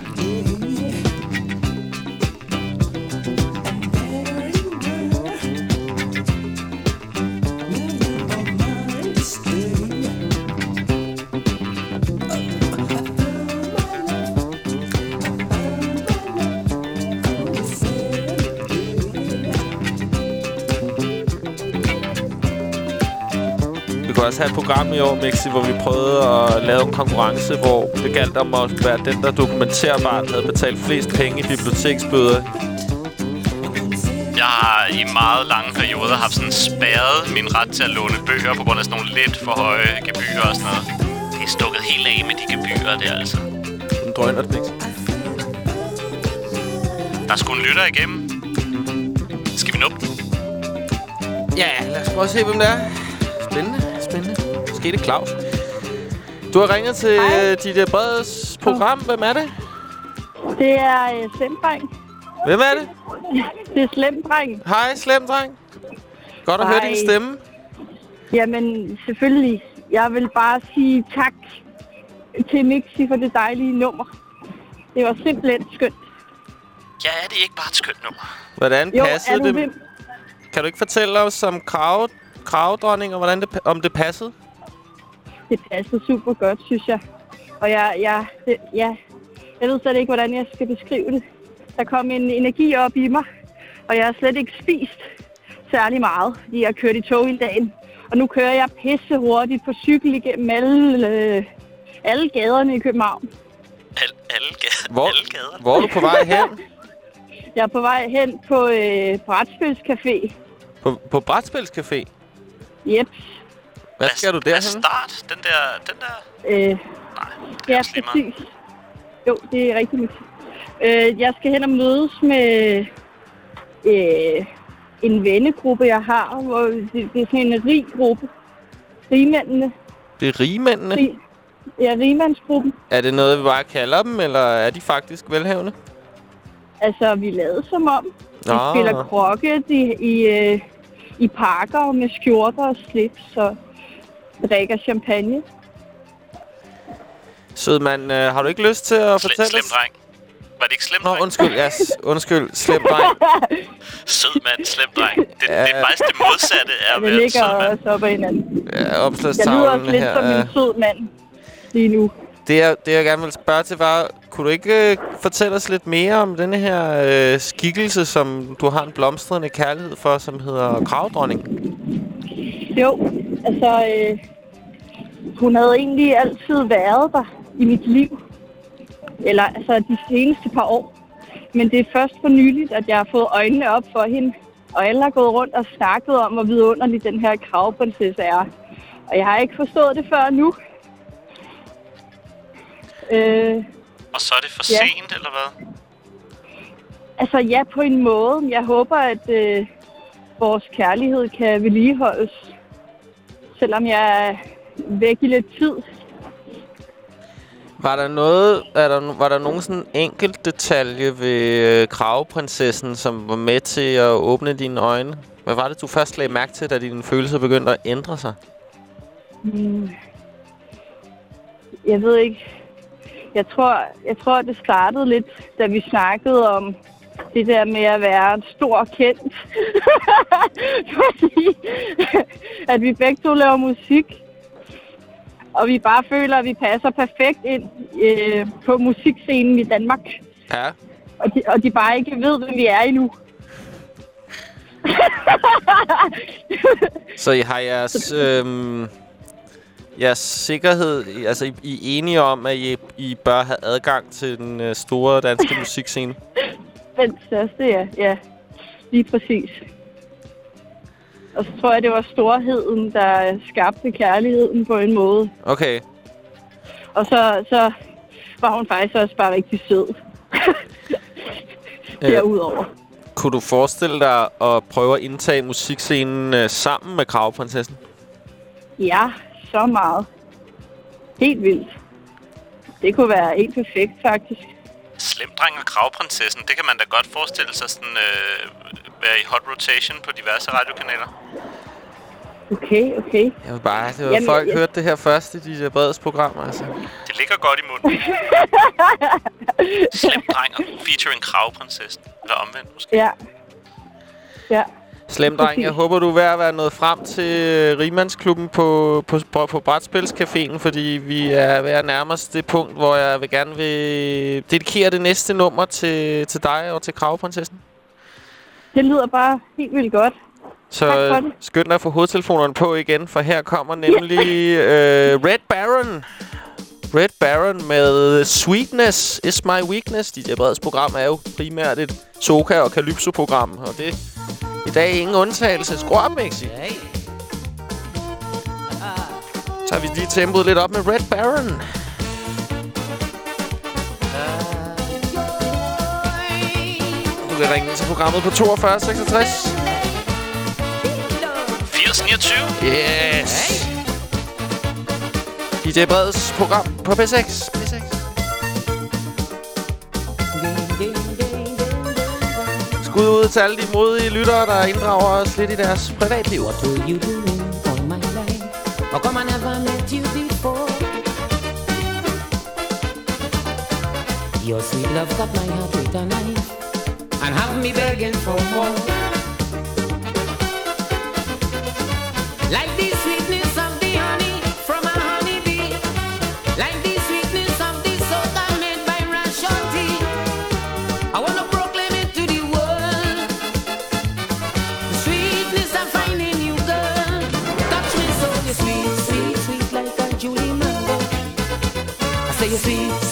også have et program i år, Mixi, hvor vi prøvede at lave en konkurrence, hvor det galt om at være den, der dokumenterbart havde betalt flest penge i biblioteksbøder. Jeg har i meget lange perioder haft sådan spærret min ret til at låne bøger på grund af sådan nogle lidt for høje gebyrer og sådan noget. Det er stukket helt af med de gebyrer der, altså. En drønner, Mixi. Der er sgu en lytter igennem. Skal vi nå den? Ja, lad os prøve at se, hvem det er. Spændende, det Claus. Du har ringet til øh, dit øh, Breds program. Hvem er det? Det er øh, Slemdreng. Hvem er det? [laughs] Det er Slemdreng. Hej, slem dreng. Godt at høre Hej. din stemme. Jamen, selvfølgelig. Jeg vil bare sige tak til Mixi for det dejlige nummer. Det var simpelthen skønt. Ja, er det ikke bare et skønt nummer? Hvordan Jo, er passede du det? Kan du ikke fortælle os om krave, kravedronning, og hvordan det, pa- om det passede? Det passede super godt, synes jeg. Og jeg, jeg, det, ja, jeg ved slet ikke, hvordan jeg skal beskrive det. Der kom en energi op i mig, og jeg har slet ikke spist særlig meget, fordi jeg har kørt i tog i dagen. Og nu kører jeg pisse hurtigt på cykel igennem alle, øh, alle gaderne i København. Al, alle, ga- Hvor, alle gader. hvor er du på vej hen? [laughs] Jeg er på vej hen på øh, Brætspilscafé. På, på Brætspilscafé? Yep. Hvad skal du der? Start, den der, den der. Øh, ja, præcis. Jo, det er rigtigt. Øh, jeg skal hen og mødes med øh, en vennegruppe, jeg har, hvor det, det er sådan en rig gruppe. Rigmændene. Det er rigmændene. Rig, ja, rigmandsgruppen. Er det noget, vi bare kalder dem, eller er de faktisk velhavende? Altså, vi lavede som om. Vi Nå. spiller krokket i, i, øh, i parker med skjorter og slips og drikker champagne. Sødmand, øh, har du ikke lyst til at fortælle Slem os? dreng. Var det ikke slem Nå, dreng? undskyld. Ja, undskyld. Slem dreng. [laughs] Sød mand, slem dreng. Det, det er faktisk det modsatte af [laughs] at Vi være en ligger sød mand. også op ad hinanden. Ja, Jeg lyder opslagstavlen også lidt her. som en sød mand lige nu. Det, jeg, det, jeg gerne vil spørge til, var, kunne du ikke øh, fortælle os lidt mere om denne her øh, skikkelse, som du har en blomstrende kærlighed for, som hedder Kravdronning? Jo, altså, øh, hun havde egentlig altid været der i mit liv. Eller altså de seneste par år. Men det er først for nyligt, at jeg har fået øjnene op for hende. Og alle har gået rundt og snakket om, hvor vidunderlig den her kravprinsesse er. Og jeg har ikke forstået det før nu. Øh, Og så er det for Ja. sent, eller hvad? altså ja, på en måde. Jeg håber, at øh, vores kærlighed kan vedligeholdes. Selvom jeg er væk i lidt tid. Var der noget, er der, var der nogen sådan enkelt detalje ved øh, Kravprinsessen, som var med til at åbne dine øjne? Hvad var det, du først lagde mærke til, da dine følelser begyndte at ændre sig? Hmm. Jeg ved ikke. Jeg tror, jeg tror, det startede lidt, da vi snakkede om det der med at være en stor kendt. [laughs] Fordi at vi begge to laver musik. Og vi bare føler, at vi passer perfekt ind øh, på musikscenen i Danmark. Ja. Og de, og de bare ikke ved, hvem vi er endnu. [laughs] Så I har jeres, øhm, jeres sikkerhed, altså I, I er enige om, at I, I bør have adgang til den øh, store danske [laughs] musikscene? Den største, ja. ja. Lige præcis. Og så tror jeg, det var storheden, der skabte kærligheden på en måde. Okay. Og så, så var hun faktisk også bare rigtig sød. Derudover. Kunne du forestille dig at prøve at indtage musikscenen øh, sammen med Kravprinsessen? Ja, så meget. Helt vildt. Det kunne være helt perfekt, faktisk. Slemdreng og Kravprinsessen, det kan man da godt forestille sig sådan, øh, være i hot rotation på diverse radiokanaler. Okay, okay. Vil bare, det var, Jamen, Jamen, folk jeg- hørte det her først i de breds program, altså. Det ligger godt i munden. [laughs] Slemdreng og featuring Kravprinsessen. Eller omvendt måske. Ja. Ja. Slem dreng, jeg håber, du er ved at være nået frem til øh, Rimandsklubben på, på, på, på Brætspilscaféen, fordi vi er ved at nærme os det punkt, hvor jeg vil gerne vil dedikere det næste nummer til, til dig og til Kravprinsessen. Det lyder bare helt vildt godt. Så skynd dig at få hovedtelefonerne på igen, for her kommer nemlig øh, Red Baron Red Baron med Sweetness is my weakness. DJ Breds program er jo primært et Soka- og Calypso-program, og det i dag ingen undtagelse. Skru op, Mixi. Hey. Så tager vi lige tempoet lidt op med Red Baron. Du kan ringe til programmet på 42 66. 80 29. Yes. Hey. DJ Breds program på P6. P6. Skud ud til alle de modige lyttere, der inddrager os lidt i deres privatliv. What do you do all my life? How come I never met you before? Your sweet love cut my heart with a knife And have me begging for more Like this See.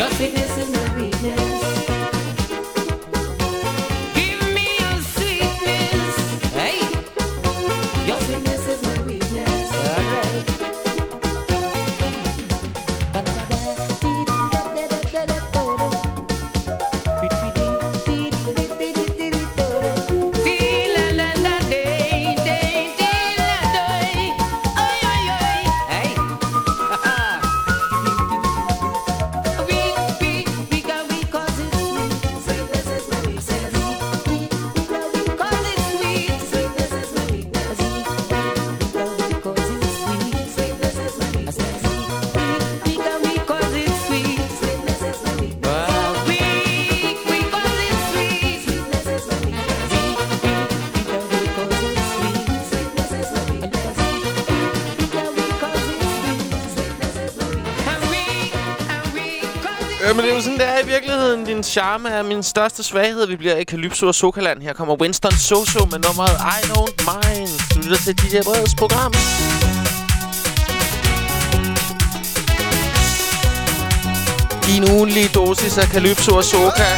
Your sweetness Min charme er min største svaghed. Vi bliver i Calypso og Sokaland. Her kommer Winston Soso med nummeret I Don't Mind. Du lytter til DJ Breds program. Din ugenlige dosis af Calypso og Soka.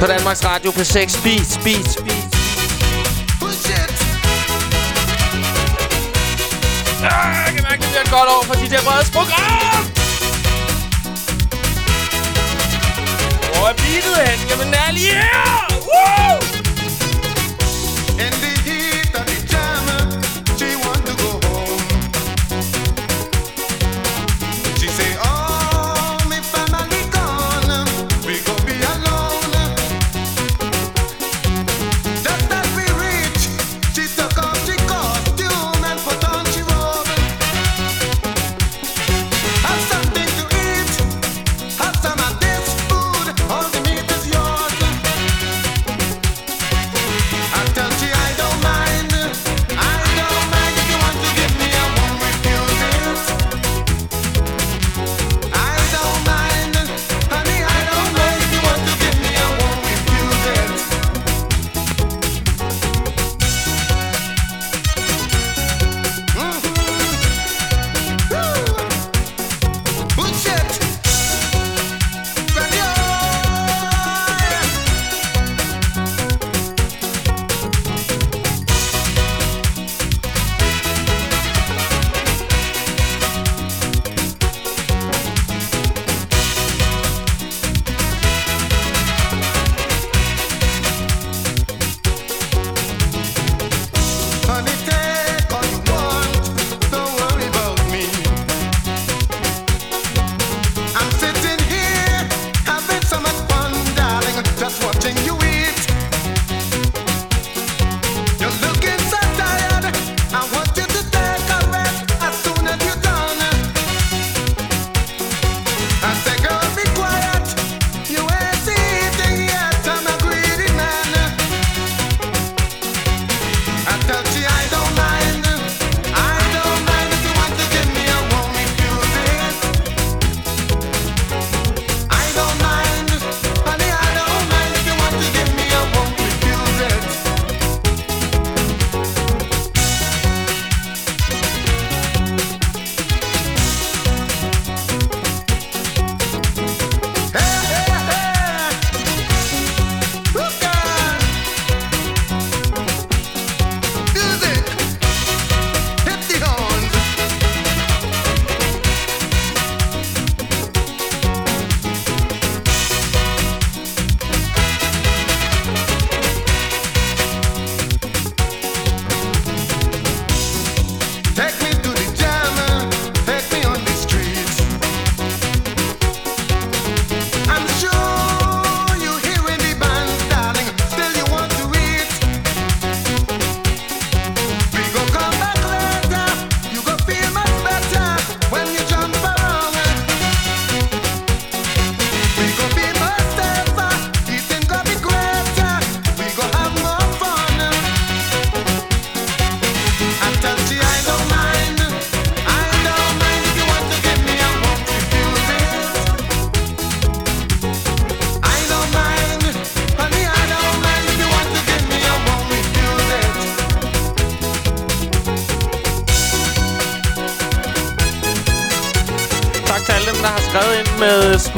På Danmarks Radio på 6 Beats, Beats, Beats. Godt over for DJ Breds program! Hvor er beatet hen? Jamen, er lige her! Woo! Endelig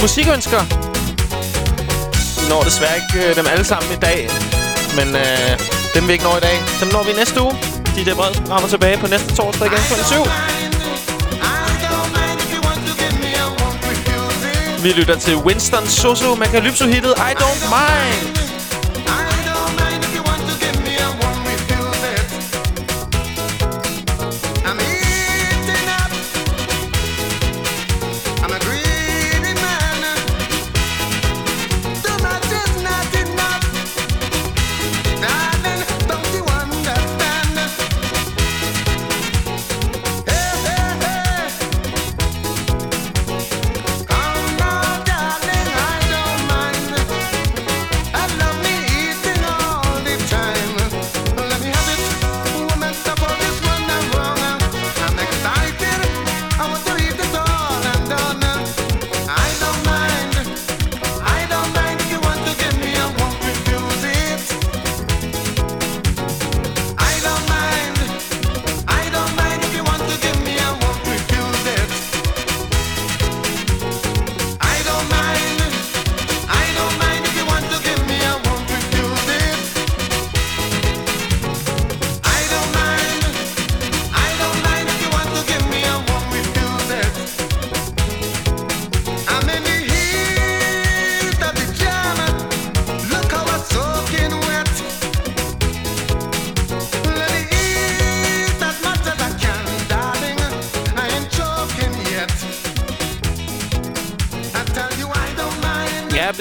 musikønsker. Vi når desværre ikke øh, dem alle sammen i dag, men øh, dem vi ikke når i dag, dem når vi næste uge. DJ Breds programmer tilbage på næste torsdag igen kl. 7. Vi lytter til Winston Soso med Calypso-hittet I Don't Mind.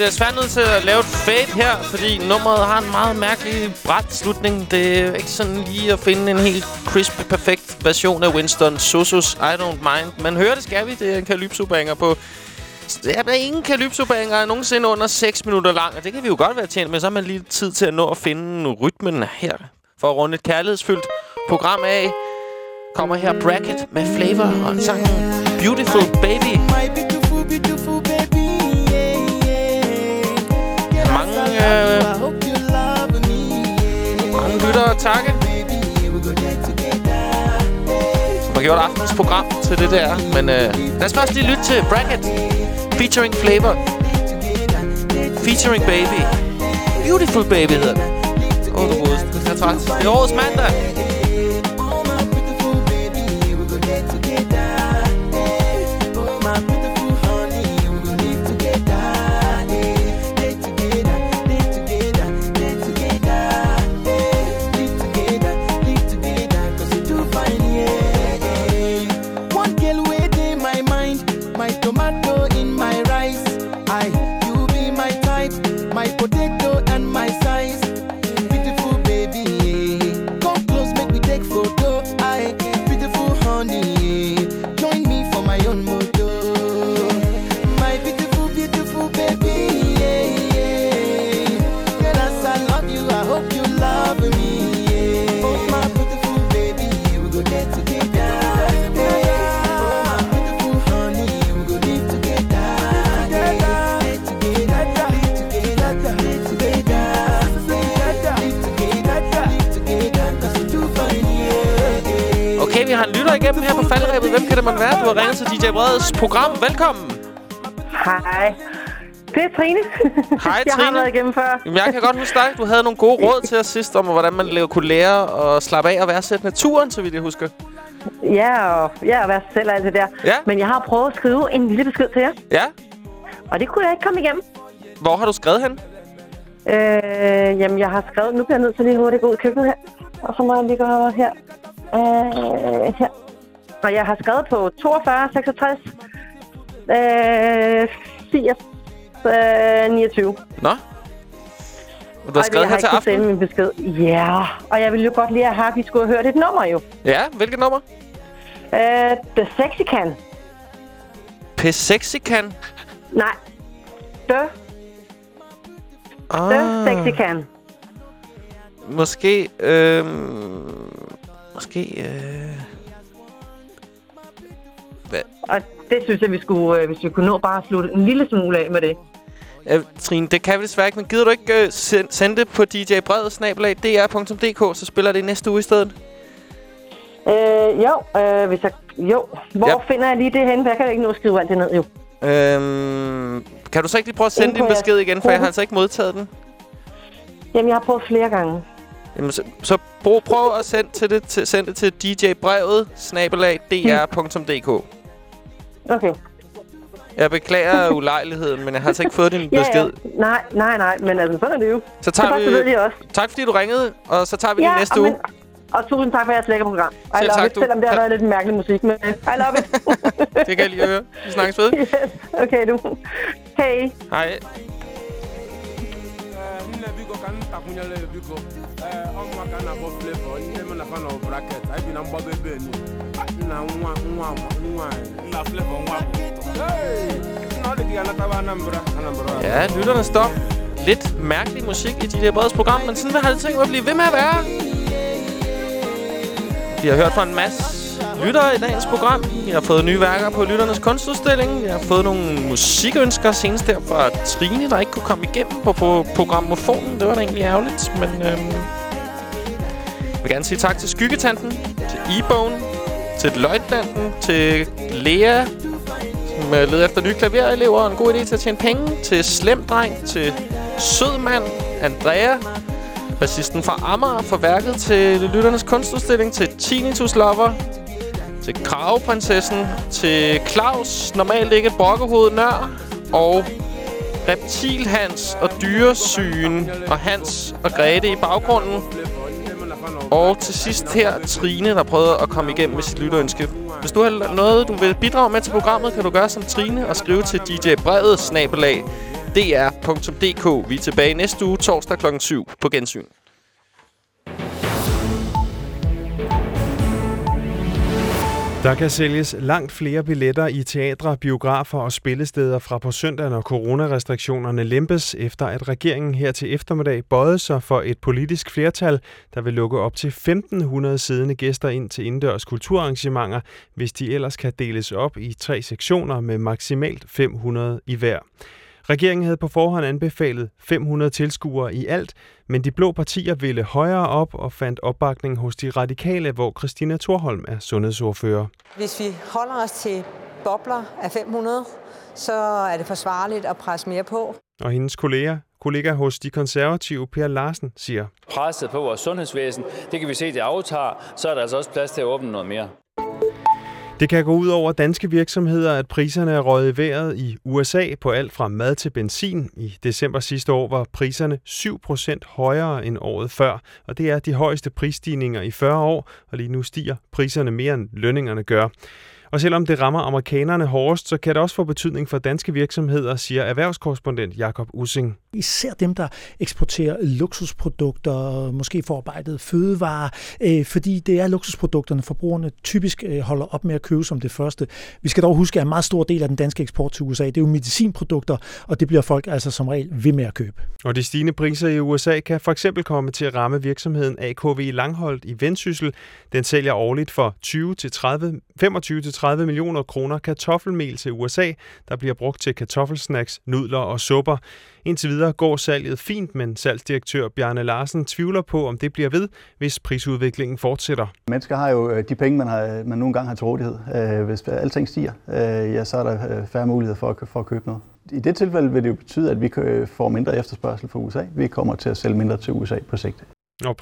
Bliver svært nødt til at lave et fade her, fordi nummeret har en meget mærkelig bræt slutning. Det er ikke sådan lige at finde en helt crisp, perfekt version af Winston Sosos I Don't Mind. Men høre det skal vi. Det er en Calypso-banger på... Der er ingen Calypso-banger nogensinde under 6 minutter lang, og det kan vi jo godt være tjent med. Så har man lige tid til at nå at finde rytmen her. For at runde et kærlighedsfyldt program af, kommer her Bracket med Flavor og en sang Beautiful Baby. Takke. Som har gjort aftens program til det der. Men øh, lad os først lige lytte til Bracket. Featuring Flavor. Featuring Baby. Beautiful Baby hedder det. Åh, oh, du godeste. Jeg er træt. Det er årets mandag. Har DJ Breds program. Velkommen. Hej. Det er Trine. Hej, [laughs] Jeg har Trine. været igennem før. Jamen, jeg kan godt huske dig. Du havde nogle gode råd til os sidst om, hvordan man kunne lære at slappe af og værdsætte naturen, så vidt jeg husker. Ja, og ja, og være selv og alt det der. Ja. Men jeg har prøvet at skrive en lille besked til jer, Ja? og det kunne jeg ikke komme igennem. Hvor har du skrevet hen? Øh, jamen, jeg har skrevet... Nu bliver jeg nødt til lige hurtigt at gå ud i køkkenet her. Og så må jeg lige gå her. Øh, her. Og jeg har skrevet på 42, 66, øh, 80, øh, 29. Nå? Og du har Og skrevet jeg her har til aften? sende min besked. Ja, og jeg ville jo godt lige have at I skulle have hørt et nummer jo. Ja, hvilket nummer? Øh, The Sexy Can. P-Sexy-Can? Nej. The, Ah, the Sexy Can. Måske, øh, måske, øh, hvad? Og det synes jeg, vi skulle, øh, hvis vi kunne nå bare at slutte en lille smule af med det. Ja, Trine, det kan vi desværre ikke, men gider du ikke øh, send, sende det på djbred.dr.dk, så spiller det næste uge i stedet? Øh, jo, øh, hvis jeg, jo. Hvor Ja. finder jeg lige det henne? For Jeg kan ikke nå at skrive alt det ned, jo. Øhm, kan du så ikke lige prøve at sende din besked igen, for jeg har altså ikke modtaget den. Jamen, jeg har prøvet flere gange. Jamen, så, så prøv, prøv at sende, til det, til, send det til djbrevet, snabelag, dr.dk. Okay. Jeg beklager ulejligheden, men jeg har altså ikke fået din Ja, besked. ja. Nej, nej, nej, men altså, sådan er det jo. Så tager det var vi... selvfølgelig også. Tak fordi du ringede, og så tager vi Ja, det næste og uge. men- Og tusind tak for jeres lækre program. I Selv love tak, it, du. selvom det har været lidt mærkelig musik, men I love it. [laughs] Det kan jeg lige høre. Vi snakkes ved. yes. Okay, du. Hey. Hej. ka kwụnyere ya biko ee ọmụaka na-akpọ flevo nne m na fan of bracket anyị bi na mgbago ebe ni nna nwa nwa nwa Ja, lytterne står. Lidt mærkelig musik i de der breds program, men sådan har det tænkt mig at blive ved med at være. Vi har hørt fra en masse lyttere i dagens program. Vi har fået nye værker på Lytternes Kunstudstilling. Vi har fået nogle musikønsker senest der fra Trine, der ikke kunne komme igennem på, på programmofonen. Det var da egentlig ærgerligt, men øhm, jeg vil gerne sige tak til Skyggetanten, til E-Bone, til Løjtnanten, til Lea, som øh, leder efter nye klaverelever og en god idé til at tjene penge, til Slemdreng, til Sødmand, Andrea, bassisten fra Amager for værket til Lytternes Kunstudstilling, til Tinnitus Lover, til Kraveprinsessen, til Claus, normalt ikke et brokkehoved nør, og Reptilhans og Dyresygen og Hans og Grete i baggrunden. Og til sidst her, Trine, der prøvede at komme igennem med sit lytterønske. Hvis du har noget, du vil bidrage med til programmet, kan du gøre som Trine og skrive til DJ Brevet, snabelag, dr.dk. Vi er tilbage næste uge, torsdag kl. 7 på gensyn. Der kan sælges langt flere billetter i teatre, biografer og spillesteder fra på søndag, når coronarestriktionerne lempes, efter at regeringen her til eftermiddag bøjede sig for et politisk flertal, der vil lukke op til 1.500 siddende gæster ind til indendørs kulturarrangementer, hvis de ellers kan deles op i tre sektioner med maksimalt 500 i hver. Regeringen havde på forhånd anbefalet 500 tilskuere i alt, men de blå partier ville højere op og fandt opbakning hos de radikale, hvor Christina Thorholm er sundhedsordfører. Hvis vi holder os til bobler af 500, så er det forsvarligt at presse mere på. Og hendes kollega, kollega hos de konservative, Per Larsen, siger, presset på vores sundhedsvæsen. Det kan vi se, det aftager. Så er der altså også plads til at åbne noget mere. Det kan gå ud over danske virksomheder, at priserne er røget i vejret i USA på alt fra mad til benzin. I december sidste år var priserne 7% højere end året før, og det er de højeste prisstigninger i 40 år, og lige nu stiger priserne mere end lønningerne gør. Og selvom det rammer amerikanerne hårdest, så kan det også få betydning for danske virksomheder, siger erhvervskorrespondent Jakob Ussing. Især dem, der eksporterer luksusprodukter, måske forarbejdet fødevarer, øh, fordi det er luksusprodukterne, forbrugerne typisk øh, holder op med at købe som det første. Vi skal dog huske, at en meget stor del af den danske eksport til USA, det er jo medicinprodukter, og det bliver folk altså som regel ved med at købe. Og de stigende priser i USA kan for eksempel komme til at ramme virksomheden AKV Langholdt i Vendsyssel. Den sælger årligt for 20 til 30, 25 til 30 millioner kroner kartoffelmel til USA, der bliver brugt til kartoffelsnacks, nudler og supper. Indtil videre går salget fint, men salgsdirektør Bjarne Larsen tvivler på, om det bliver ved, hvis prisudviklingen fortsætter. Mennesker har jo øh, de penge, man, har, man nogle gange har til rådighed. Øh, Hvis alting stiger, øh, ja, så er der færre muligheder for at, for at købe noget. I det tilfælde vil det jo betyde, at vi får mindre efterspørgsel fra USA. Vi kommer til at sælge mindre til USA på sigt. Og